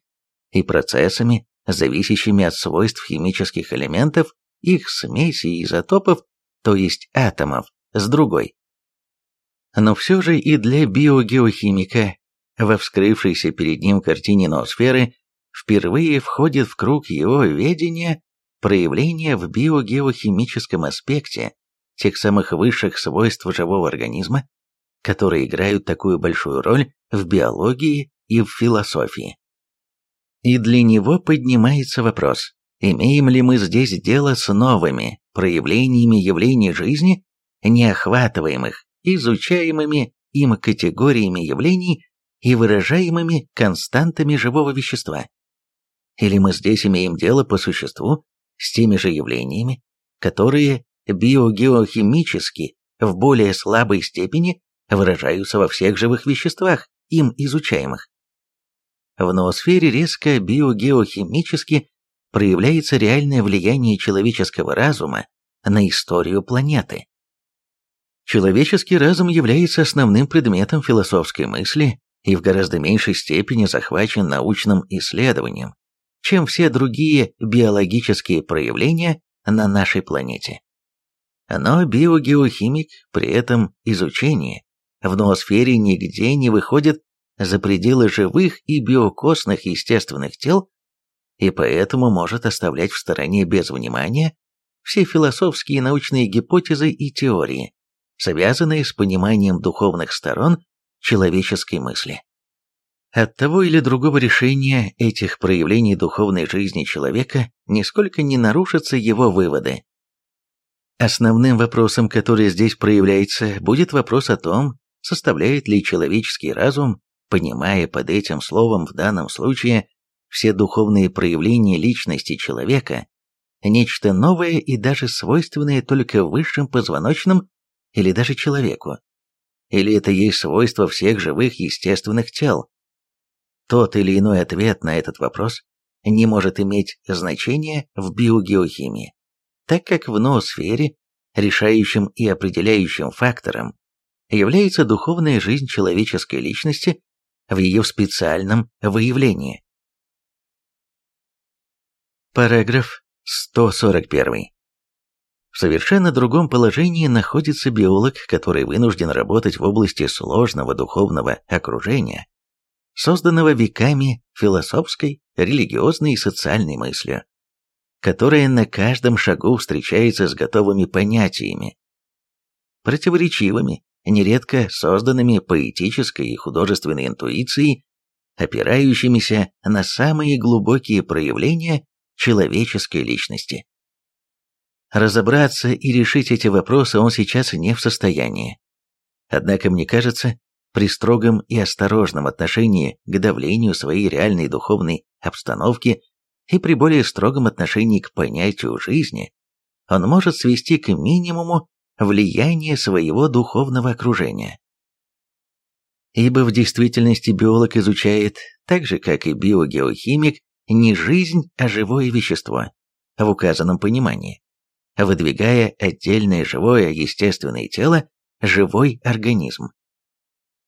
и процессами, зависящими от свойств химических элементов, их смесей и изотопов, то есть атомов, с другой. Но все же и для биогеохимика во вскрывшейся перед ним картине ноосферы впервые входит в круг его ведения проявление в биогеохимическом аспекте тех самых высших свойств живого организма, которые играют такую большую роль в биологии и в философии. И для него поднимается вопрос, имеем ли мы здесь дело с новыми проявлениями явлений жизни, неохватываемых, изучаемыми им категориями явлений и выражаемыми константами живого вещества. Или мы здесь имеем дело по существу с теми же явлениями, которые биогеохимически в более слабой степени выражаются во всех живых веществах, им изучаемых. В ноосфере резко биогеохимически проявляется реальное влияние человеческого разума на историю планеты. Человеческий разум является основным предметом философской мысли и в гораздо меньшей степени захвачен научным исследованием, чем все другие биологические проявления на нашей планете. Но биогеохимик при этом изучении в ноосфере нигде не выходит за пределы живых и биокосных естественных тел и поэтому может оставлять в стороне без внимания все философские и научные гипотезы и теории, связанные с пониманием духовных сторон человеческой мысли. От того или другого решения этих проявлений духовной жизни человека нисколько не нарушатся его выводы. Основным вопросом, который здесь проявляется, будет вопрос о том, составляет ли человеческий разум, понимая под этим словом в данном случае все духовные проявления личности человека, нечто новое и даже свойственное только высшим позвоночным или даже человеку. Или это есть свойство всех живых естественных тел. Тот или иной ответ на этот вопрос не может иметь значения в биогеохимии, так как в ноосфере решающим и определяющим фактором является духовная жизнь человеческой личности в ее специальном выявлении. Параграф 141. В совершенно другом положении находится биолог, который вынужден работать в области сложного духовного окружения, созданного веками философской, религиозной и социальной мыслью, которая на каждом шагу встречается с готовыми понятиями, противоречивыми, нередко созданными поэтической и художественной интуицией, опирающимися на самые глубокие проявления человеческой личности. Разобраться и решить эти вопросы он сейчас не в состоянии. Однако, мне кажется, при строгом и осторожном отношении к давлению своей реальной духовной обстановки и при более строгом отношении к понятию жизни, он может свести к минимуму влияние своего духовного окружения. Ибо в действительности биолог изучает, так же как и биогеохимик, не жизнь, а живое вещество, в указанном понимании, выдвигая отдельное живое естественное тело, живой организм.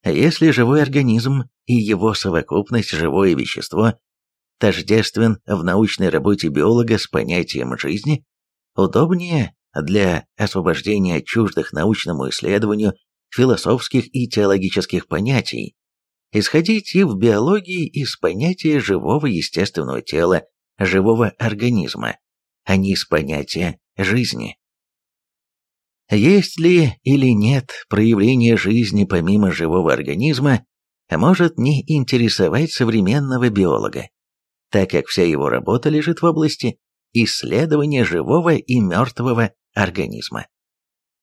Если живой организм и его совокупность живое вещество тождествен в научной работе биолога с понятием жизни, удобнее для освобождения чуждых научному исследованию философских и теологических понятий исходить и в биологии из понятия живого естественного тела, живого организма, а не из понятия жизни. Есть ли или нет проявление жизни помимо живого организма, может не интересовать современного биолога, так как вся его работа лежит в области исследования живого и мертвого организма.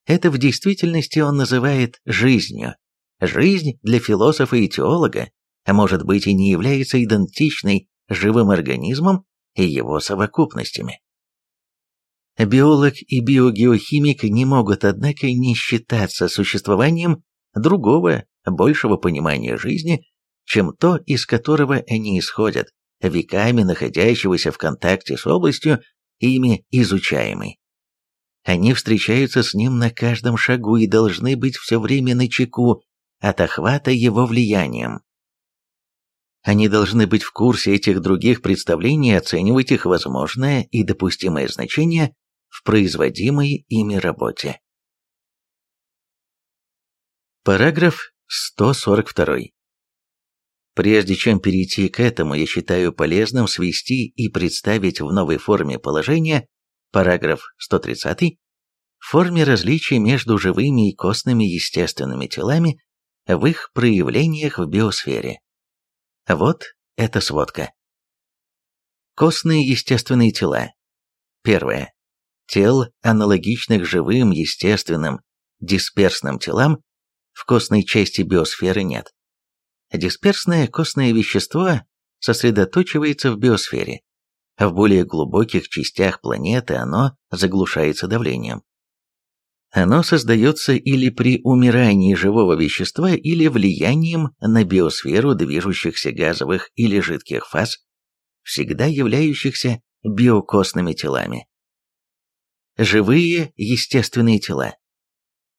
Это в действительности он называет жизнью, Жизнь для философа и теолога а может быть и не является идентичной живым организмом и его совокупностями. Биолог и биогеохимик не могут, однако, не считаться существованием другого, большего понимания жизни, чем то, из которого они исходят, веками находящегося в контакте с областью, ими изучаемой. Они встречаются с ним на каждом шагу и должны быть все время на чеку от охвата его влиянием. Они должны быть в курсе этих других представлений и оценивать их возможное и допустимое значение в производимой ими работе. Параграф 142. Прежде чем перейти к этому, я считаю полезным свести и представить в новой форме положения параграф 130 в форме различия между живыми и костными естественными телами в их проявлениях в биосфере. Вот эта сводка. Костные естественные тела. Первое. Тел, аналогичных живым, естественным, дисперсным телам, в костной части биосферы нет. Дисперсное костное вещество сосредоточивается в биосфере. В более глубоких частях планеты оно заглушается давлением. Оно создается или при умирании живого вещества, или влиянием на биосферу движущихся газовых или жидких фаз, всегда являющихся биокосными телами. Живые естественные тела.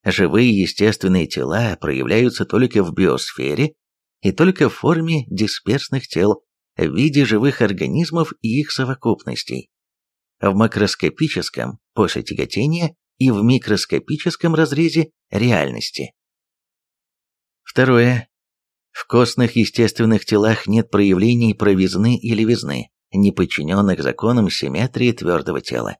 Живые естественные тела проявляются только в биосфере и только в форме дисперсных тел, в виде живых организмов и их совокупностей. В макроскопическом, после тяготения, и в микроскопическом разрезе реальности. Второе. В костных естественных телах нет проявлений провизны и левизны, не подчиненных законам симметрии твердого тела.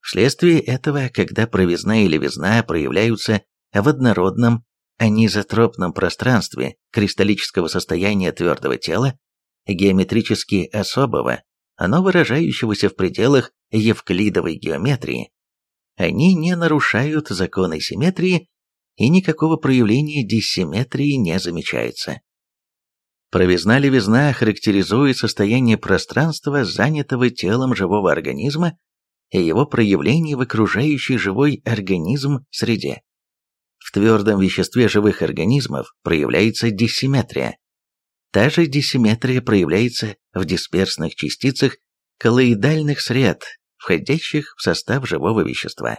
Вследствие этого, когда провизна и левизна проявляются в однородном, анизотропном пространстве кристаллического состояния твердого тела, геометрически особого, оно выражающегося в пределах евклидовой геометрии, они не нарушают законы симметрии, и никакого проявления диссимметрии не замечается. Провизна-левизна характеризует состояние пространства, занятого телом живого организма, и его проявление в окружающей живой организм среде. В твердом веществе живых организмов проявляется диссимметрия. Та же диссимметрия проявляется в дисперсных частицах коллоидальных сред, входящих в состав живого вещества.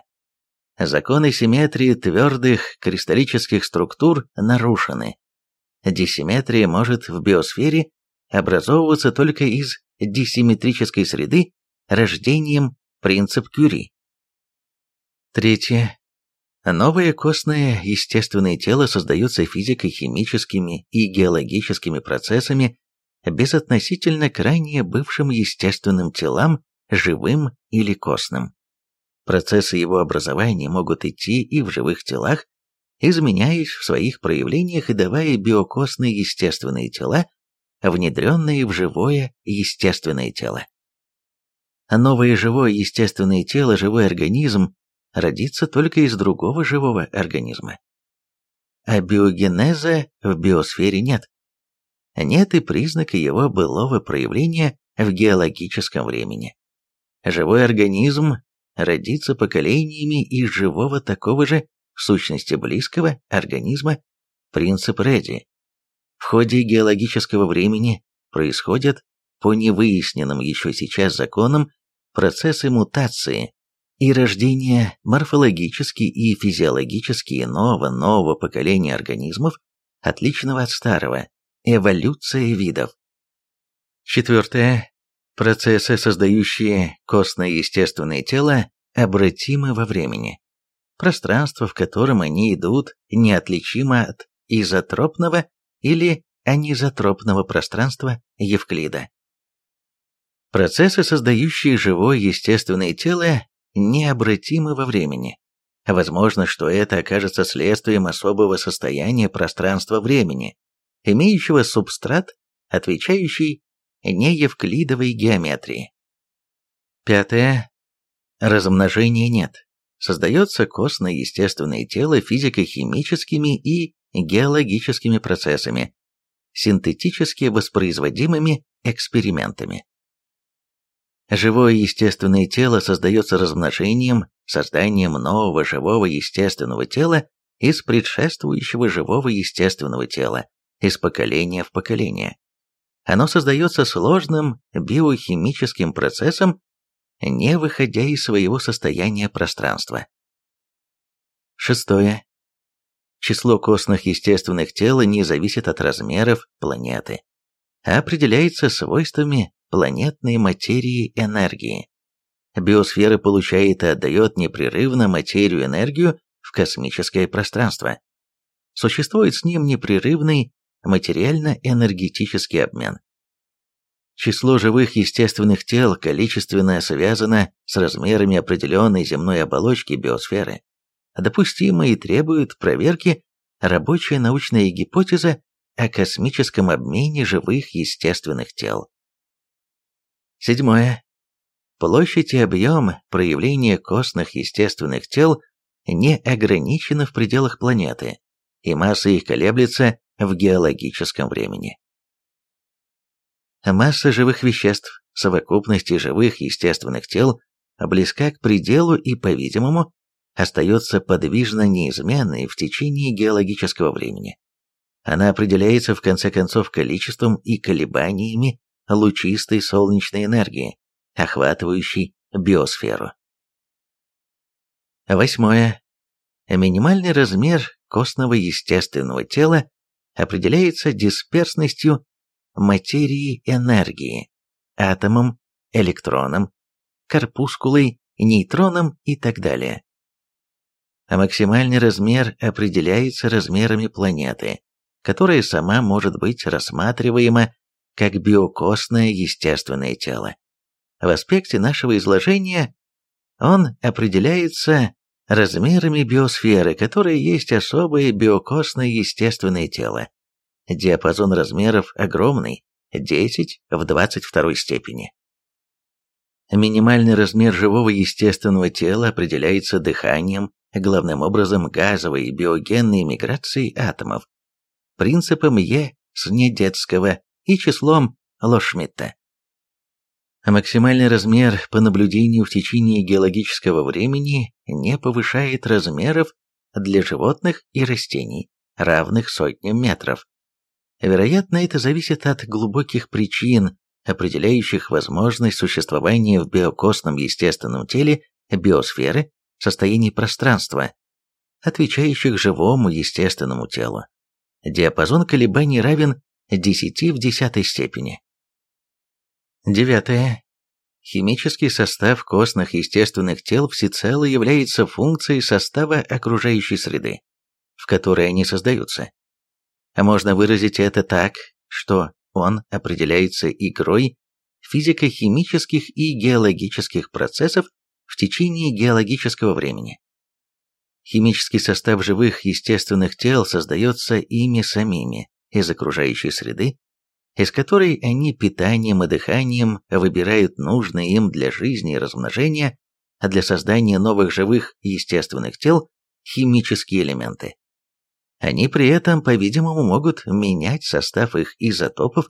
Законы симметрии твердых кристаллических структур нарушены. Диссимметрия может в биосфере образовываться только из диссимметрической среды рождением принцип Кюри. Третье. Новое костное естественное тело создается физико-химическими и геологическими процессами безотносительно к ранее бывшим естественным телам живым или костным. Процессы его образования могут идти и в живых телах, изменяясь в своих проявлениях и давая биокостные естественные тела, внедренные в живое естественное тело. Новое живое естественное тело, живой организм, родится только из другого живого организма. А биогенеза в биосфере нет. Нет и признака его былого проявления в геологическом времени. Живой организм родится поколениями из живого такого же, в сущности близкого, организма, принцип Редди. В ходе геологического времени происходят, по невыясненным еще сейчас законам, процессы мутации и рождения морфологически и физиологически иного нового поколения организмов, отличного от старого, эволюция видов. Четвертое. Процессы, создающие костное естественное тело, обратимы во времени. Пространство, в котором они идут, неотличимо от изотропного или анизотропного пространства Евклида. Процессы, создающие живое естественное тело, необратимы во времени. Возможно, что это окажется следствием особого состояния пространства-времени, имеющего субстрат, отвечающий неевклидовой геометрии. Пятое. Размножения нет. Создается костное естественное тело физико-химическими и геологическими процессами. синтетически воспроизводимыми экспериментами. Живое естественное тело создается размножением, созданием нового живого естественного тела из предшествующего живого естественного тела, из поколения в поколение. Оно создается сложным биохимическим процессом, не выходя из своего состояния пространства. Шестое. Число костных естественных тел не зависит от размеров планеты, а определяется свойствами планетной материи энергии. Биосфера получает и отдает непрерывно материю-энергию в космическое пространство. Существует с ним непрерывный материально-энергетический обмен. Число живых естественных тел количественно связано с размерами определенной земной оболочки биосферы. Допустимо и требует проверки рабочая научная гипотеза о космическом обмене живых естественных тел. Седьмое. Площадь и объем проявления костных естественных тел не ограничены в пределах планеты, и масса их колеблется в геологическом времени. Масса живых веществ, совокупности живых естественных тел, близка к пределу и, по-видимому, остается подвижно неизменной в течение геологического времени. Она определяется в конце концов количеством и колебаниями лучистой солнечной энергии, охватывающей биосферу. Восьмое. Минимальный размер костного естественного тела определяется дисперсностью материи энергии, атомом, электроном, корпускулой, нейтроном и так далее. А максимальный размер определяется размерами планеты, которая сама может быть рассматриваема как биокосное естественное тело. В аспекте нашего изложения он определяется размерами биосферы, которая есть особое биокосное естественное тело. Диапазон размеров огромный, 10 в 22 степени. Минимальный размер живого естественного тела определяется дыханием, главным образом газовой биогенной миграцией атомов, принципом Е. Снедецкого и числом Лошмитта. Максимальный размер по наблюдению в течение геологического времени не повышает размеров для животных и растений, равных сотням метров. Вероятно, это зависит от глубоких причин, определяющих возможность существования в биокосном естественном теле биосферы состояний пространства, отвечающих живому естественному телу. Диапазон колебаний равен 10 в десятой степени. Девятое. Химический состав костных естественных тел всецело является функцией состава окружающей среды, в которой они создаются. А можно выразить это так, что он определяется игрой физико-химических и геологических процессов в течение геологического времени. Химический состав живых естественных тел создается ими самими из окружающей среды, из которой они питанием и дыханием выбирают нужные им для жизни и размножения, а для создания новых живых естественных тел химические элементы. Они при этом, по-видимому, могут менять состав их изотопов,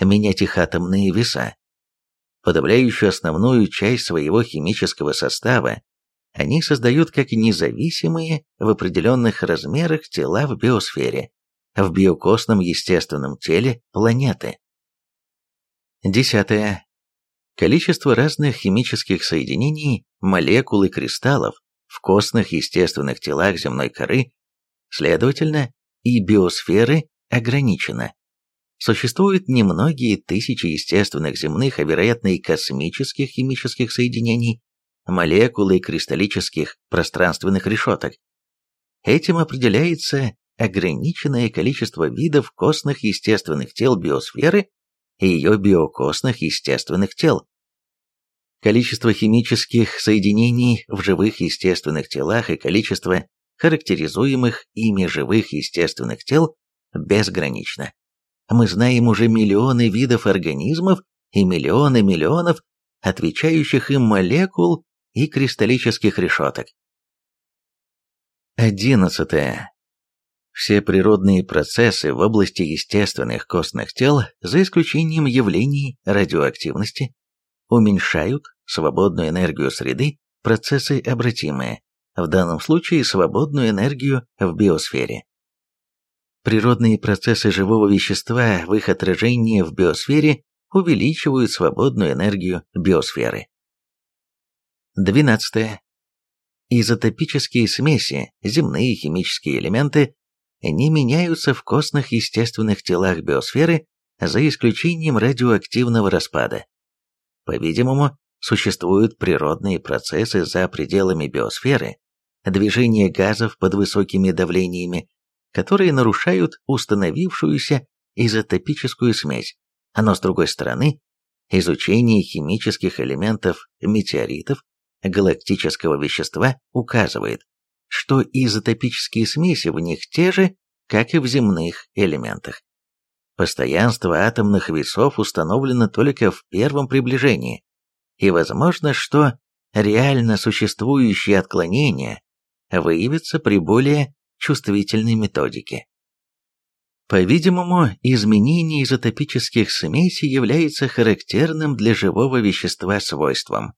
менять их атомные веса. Подавляющую основную часть своего химического состава они создают как независимые в определенных размерах тела в биосфере, в биокосном естественном теле планеты. Десятое. Количество разных химических соединений, молекул и кристаллов в костных естественных телах земной коры Следовательно, и биосферы ограничена. Существуют немногие тысячи естественных земных, а вероятно и космических химических соединений, молекул и кристаллических пространственных решеток. Этим определяется ограниченное количество видов костных естественных тел биосферы и ее биокосных естественных тел. Количество химических соединений в живых естественных телах и количество характеризуемых ими живых естественных тел безгранично. Мы знаем уже миллионы видов организмов и миллионы миллионов отвечающих им молекул и кристаллических решеток. Одиннадцатое. Все природные процессы в области естественных костных тел, за исключением явлений радиоактивности, уменьшают свободную энергию среды, процессы обратимые, в данном случае свободную энергию в биосфере. Природные процессы живого вещества в их отражении в биосфере увеличивают свободную энергию биосферы. 12. Изотопические смеси, земные химические элементы, не меняются в костных естественных телах биосферы за исключением радиоактивного распада. По-видимому, существуют природные процессы за пределами биосферы, движение газов под высокими давлениями, которые нарушают установившуюся изотопическую смесь, но с другой стороны, изучение химических элементов метеоритов галактического вещества указывает, что изотопические смеси в них те же, как и в земных элементах. Постоянство атомных весов установлено только в первом приближении, и возможно, что реально существующие отклонения выявятся при более чувствительной методике. По-видимому, изменение изотопических смесей является характерным для живого вещества свойством.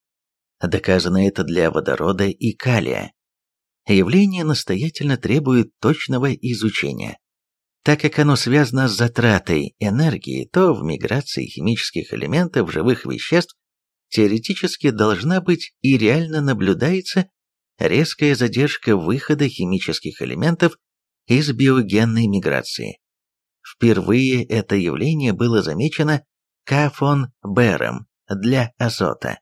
Доказано это для водорода и калия. Явление настоятельно требует точного изучения. Так как оно связано с затратой энергии, то в миграции химических элементов живых веществ теоретически должна быть и реально наблюдается резкая задержка выхода химических элементов из биогенной миграции. Впервые это явление было замечено К. фон Бером для азота.